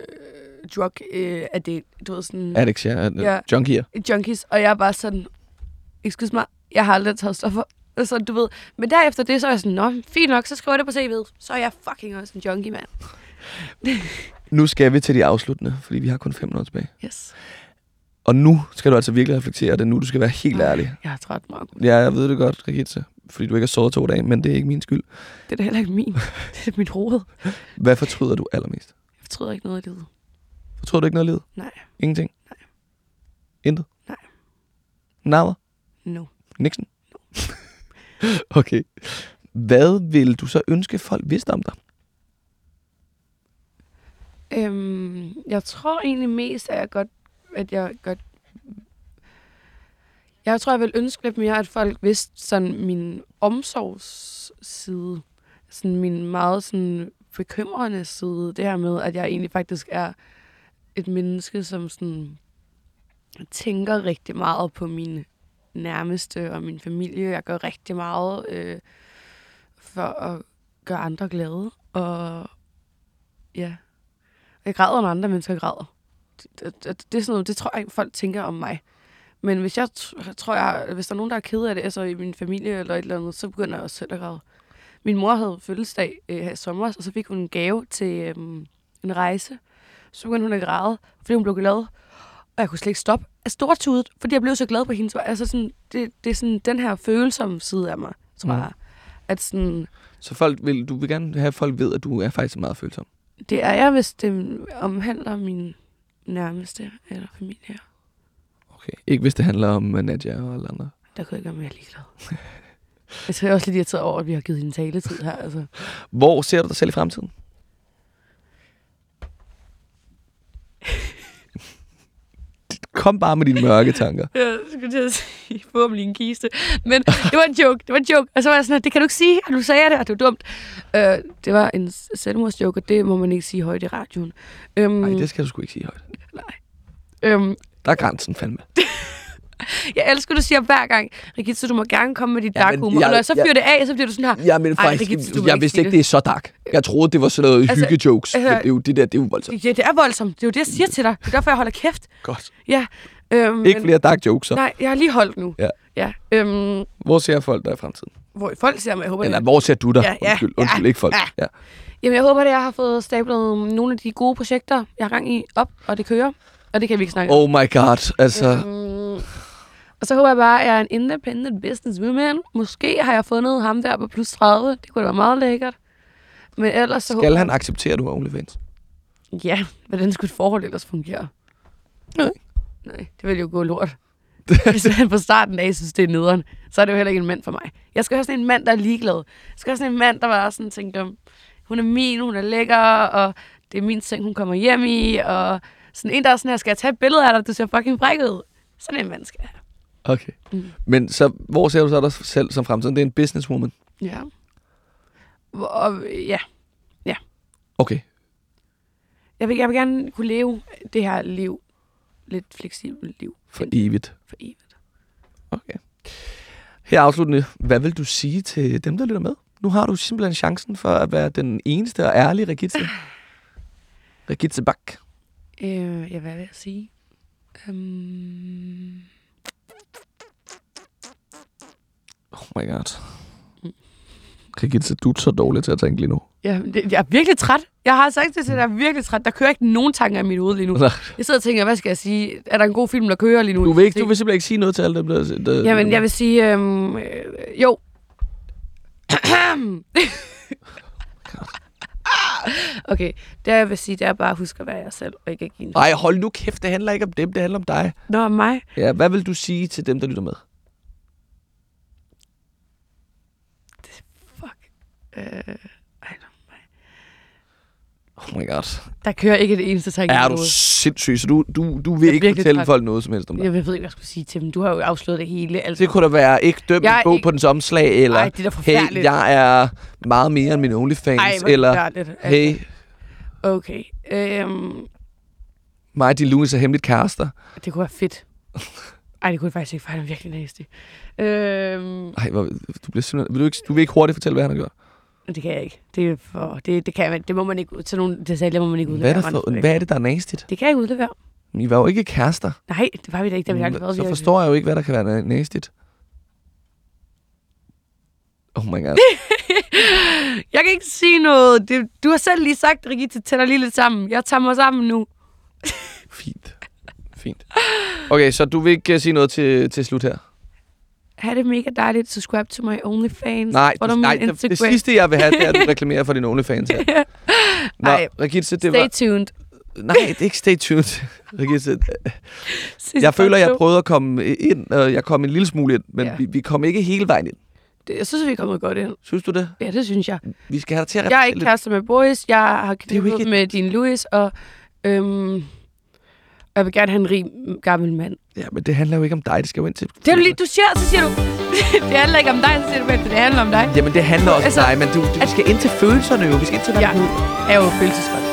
drug, øh, at det, du ved, sådan Addicts, ja. Ja. ja. Junkier. junkies, og jeg er bare sådan, excuse mig, jeg har aldrig taget stoffer. Så du ved, men derefter det, så er jeg sådan, nå, fint nok, så skriver jeg det på CV'et. Så er jeg fucking også en junkie, mand. Nu skal vi til de afsluttende, fordi vi har kun fem minutter tilbage. Yes. Og nu skal du altså virkelig reflektere det. Nu du skal være helt ærlig. Jeg er træt, Marco. Ja, jeg ved det godt, Regitze. Fordi du ikke har sovet to dage, men det er ikke min skyld. Det er da heller ikke min. Det er mit hoved. Hvad fortryder du allermest? Jeg fortryder ikke noget i livet. Fortryder du ikke noget i livet? Nej. Ingenting? Nej. Intet? Nej. Nada? No. Nixon? okay. Hvad vil du så ønske, folk vidste om dig? Øhm, jeg tror egentlig mest, at jeg godt, at jeg godt... Jeg tror, jeg vil ønske lidt mere, at folk vidste sådan min omsorgsside. Sådan min meget sådan bekymrende side. Det her med, at jeg egentlig faktisk er et menneske, som sådan tænker rigtig meget på mine nærmeste og min familie. Jeg gør rigtig meget øh, for at gøre andre glade. Og ja, jeg græder, når andre mennesker græder. Det, det, det, er sådan noget, det tror jeg ikke, folk tænker om mig. Men hvis jeg tr- tror, jeg, hvis der er nogen, der er ked af det, altså i min familie eller et eller andet, så begynder jeg også selv at græde. Min mor havde fødselsdag øh, her i sommer, og så fik hun en gave til øh, en rejse. Så begyndte hun at græde, fordi hun blev glad. Og jeg kunne slet ikke stoppe af stortudet, fordi jeg blev så glad på hendes vej. Altså sådan, det, det er sådan den her følsomme side af mig, tror Mm. jeg. At sådan, Så folk vil, du vil gerne have, at folk ved, at du er faktisk meget følsom. Det er jeg, hvis det omhandler min nærmeste eller familie. Okay. Ikke hvis det handler om Nadia og alle andre. Der kunne jeg ikke være mere ligeglad. jeg tror jeg også lidt irriteret over, at vi har givet hende taletid her. Altså. Hvor ser du dig selv i fremtiden? Kom bare med dine mørke tanker. Jeg skulle til at sige, lige en kiste. Men det var en joke, det var en joke. Og så var jeg sådan, det kan du ikke sige, og du sagde det, og det var dumt. Øh, det var en selvmordsjoke, og det må man ikke sige højt i radioen. Øhm, Nej, det skal du sgu ikke sige højt. øhm, Der er grænsen fandme. jeg elsker, du siger hver gang, Rigitte, du må gerne komme med dit Ja, dark humor. jeg- og når jeg så fyrer det af, så bliver du sådan her. Ja, men faktisk, Rigitte, du jeg ikke vidste ikke, det er så dark. Jeg troede, det var sådan noget Altså, hygge-jokes. altså- det, er jo, det der, det er jo voldsomt. Ja, det er voldsomt. Det er jo det, jeg siger til dig. Det er derfor, jeg holder kæft. Godt. Ja. Øhm, Ikke men- flere dark jokes, så. Nej, jeg har lige holdt nu. Ja. ja øhm, Hvor ser folk dig i fremtiden? hvor folk ser mig, jeg håber, Eller det. hvor ser du dig? Ja, ja, undskyld, undskyld, ja, ikke folk. ja. Ja. Jamen, jeg håber, at jeg har fået stablet nogle af de gode projekter, jeg har gang i op, og det kører. Og det kan vi ikke snakke om. Oh my god, altså... Øhm, og så håber jeg bare, at jeg er en independent businesswoman. Måske har jeg fundet ham der på plus 30. Det kunne da være meget lækkert. Men ellers så Skal han acceptere, at du er OnlyFans? Ja, hvordan skulle et forhold ellers fungere? Nej. Nej, det ville jo gå lort. Hvis han på starten af synes, det er nederen, så er det jo heller ikke en mand for mig. Jeg skal have sådan en mand, der er ligeglad. Jeg skal have sådan en mand, der var sådan tænker, hun er min, hun er lækker, og det er min seng, hun kommer hjem i, og sådan en, der er sådan her, skal jeg tage et billede af dig, du ser fucking fræk ud. Sådan en mand skal jeg have. Okay. Mm. Men så, hvor ser du så dig selv som fremtiden? Det er en businesswoman. Ja. Og, ja, Okay. jeg vil, jeg vil gerne kunne leve det her liv, lidt fleksibelt liv, For evigt. for evigt. Okay. Her afsluttende, hvad vil du sige til dem, der lytter med? Nu har du simpelthen chancen for at være den eneste og ærlige Regitze. Regitze Bak. Øh, ja, hvad vil jeg sige? Um, Oh my god. Regitze, du er så dårlig til at tænke lige nu. ja, det, jeg er virkelig træt. Jeg har sagt det til dig, jeg er virkelig træt. Der kører ikke nogen tanker i mit hoved lige nu. Nå. Jeg sidder og tænker, hvad skal jeg sige? Er der en god film, der kører lige nu? Du vil, ikke, du vil simpelthen ikke sige noget til alle dem, der... der Jamen, jeg vil sige, øhm, øh, jo. okay, det jeg vil sige, det er bare at huske at være jer selv, og ikke at give en... Nej, hold nu kæft, det handler ikke om dem, det handler om dig. Nå, mig? Ja, hvad vil du sige til dem, der lytter med? Fuck. Øh, ej. Oh my god. der kører ikke et eneste tanke i Er du sindssyg, så du, du, du vil Jeg ikke fortælle træt. folk noget som helst om dig? Jeg ved ikke, hvad jeg skulle sige til dem. Du har jo afsløret det hele. Altså. Det kunne da være ikke dømt Jeg en bog ikke- på dens omslag, eller Ej, det er hey, jeg er meget mere end min OnlyFans, Ej, eller. Altså, hey, Okay. Øhm, mig og Louis er hemmeligt kærester. det kunne være fedt. Ej, det kunne det faktisk ikke, for han er virkelig nasty. Øhm, Ej, hvor, du, bliver simpelthen, vil du, ikke, du vil ikke hurtigt fortælle, hvad han har gjort? Det kan jeg ikke. Det, er for, det, det kan man, det må man ikke, til nogle detaljer må man ikke Hvad udlevere. er, der for, hvad er det, der er nastigt? Det kan jeg ikke udlevere. I var jo ikke kærester. Nej, det var vi da ikke, da vi været. Så forstår jeg jo ikke, hvad der kan være nastigt. Oh my god. Jeg kan ikke sige noget. Det, du har selv lige sagt, Rigitte, tæller lige lidt sammen. Jeg tager mig sammen nu. Fint. Fint. Okay, så du vil ikke uh, sige noget til, til slut her? Ha' det mega dejligt. Subscribe to my OnlyFans. Nej, du, nej on det, Instagram. sidste, jeg vil have, det er, at du reklamerer for din OnlyFans her. Nå, Ej, Regitze, det Stay var... tuned. Nej, det er ikke stay tuned. Sidste jeg føler, jeg prøvede at komme ind, og jeg kom en lille smule ind, men Ja. vi, vi kom ikke hele vejen ind. Det, jeg synes, vi er kommet godt ind. Synes du det? Ja, det synes jeg. Vi skal have dig til at Jeg er ikke kærester med Boris. Jeg har knippet med din Louis, og øhm, og jeg vil gerne have en rig gammel mand. Ja, men det handler jo ikke om dig, det skal jo ind til... Det er du lige, du siger, så siger du, det handler ikke om dig, så siger du, at det handler om dig. Jamen, det handler også Altså, om dig, men du, du at- skal ind til følelserne jo. Vi skal ind til, hvad Ja. er jo følelsesfolk.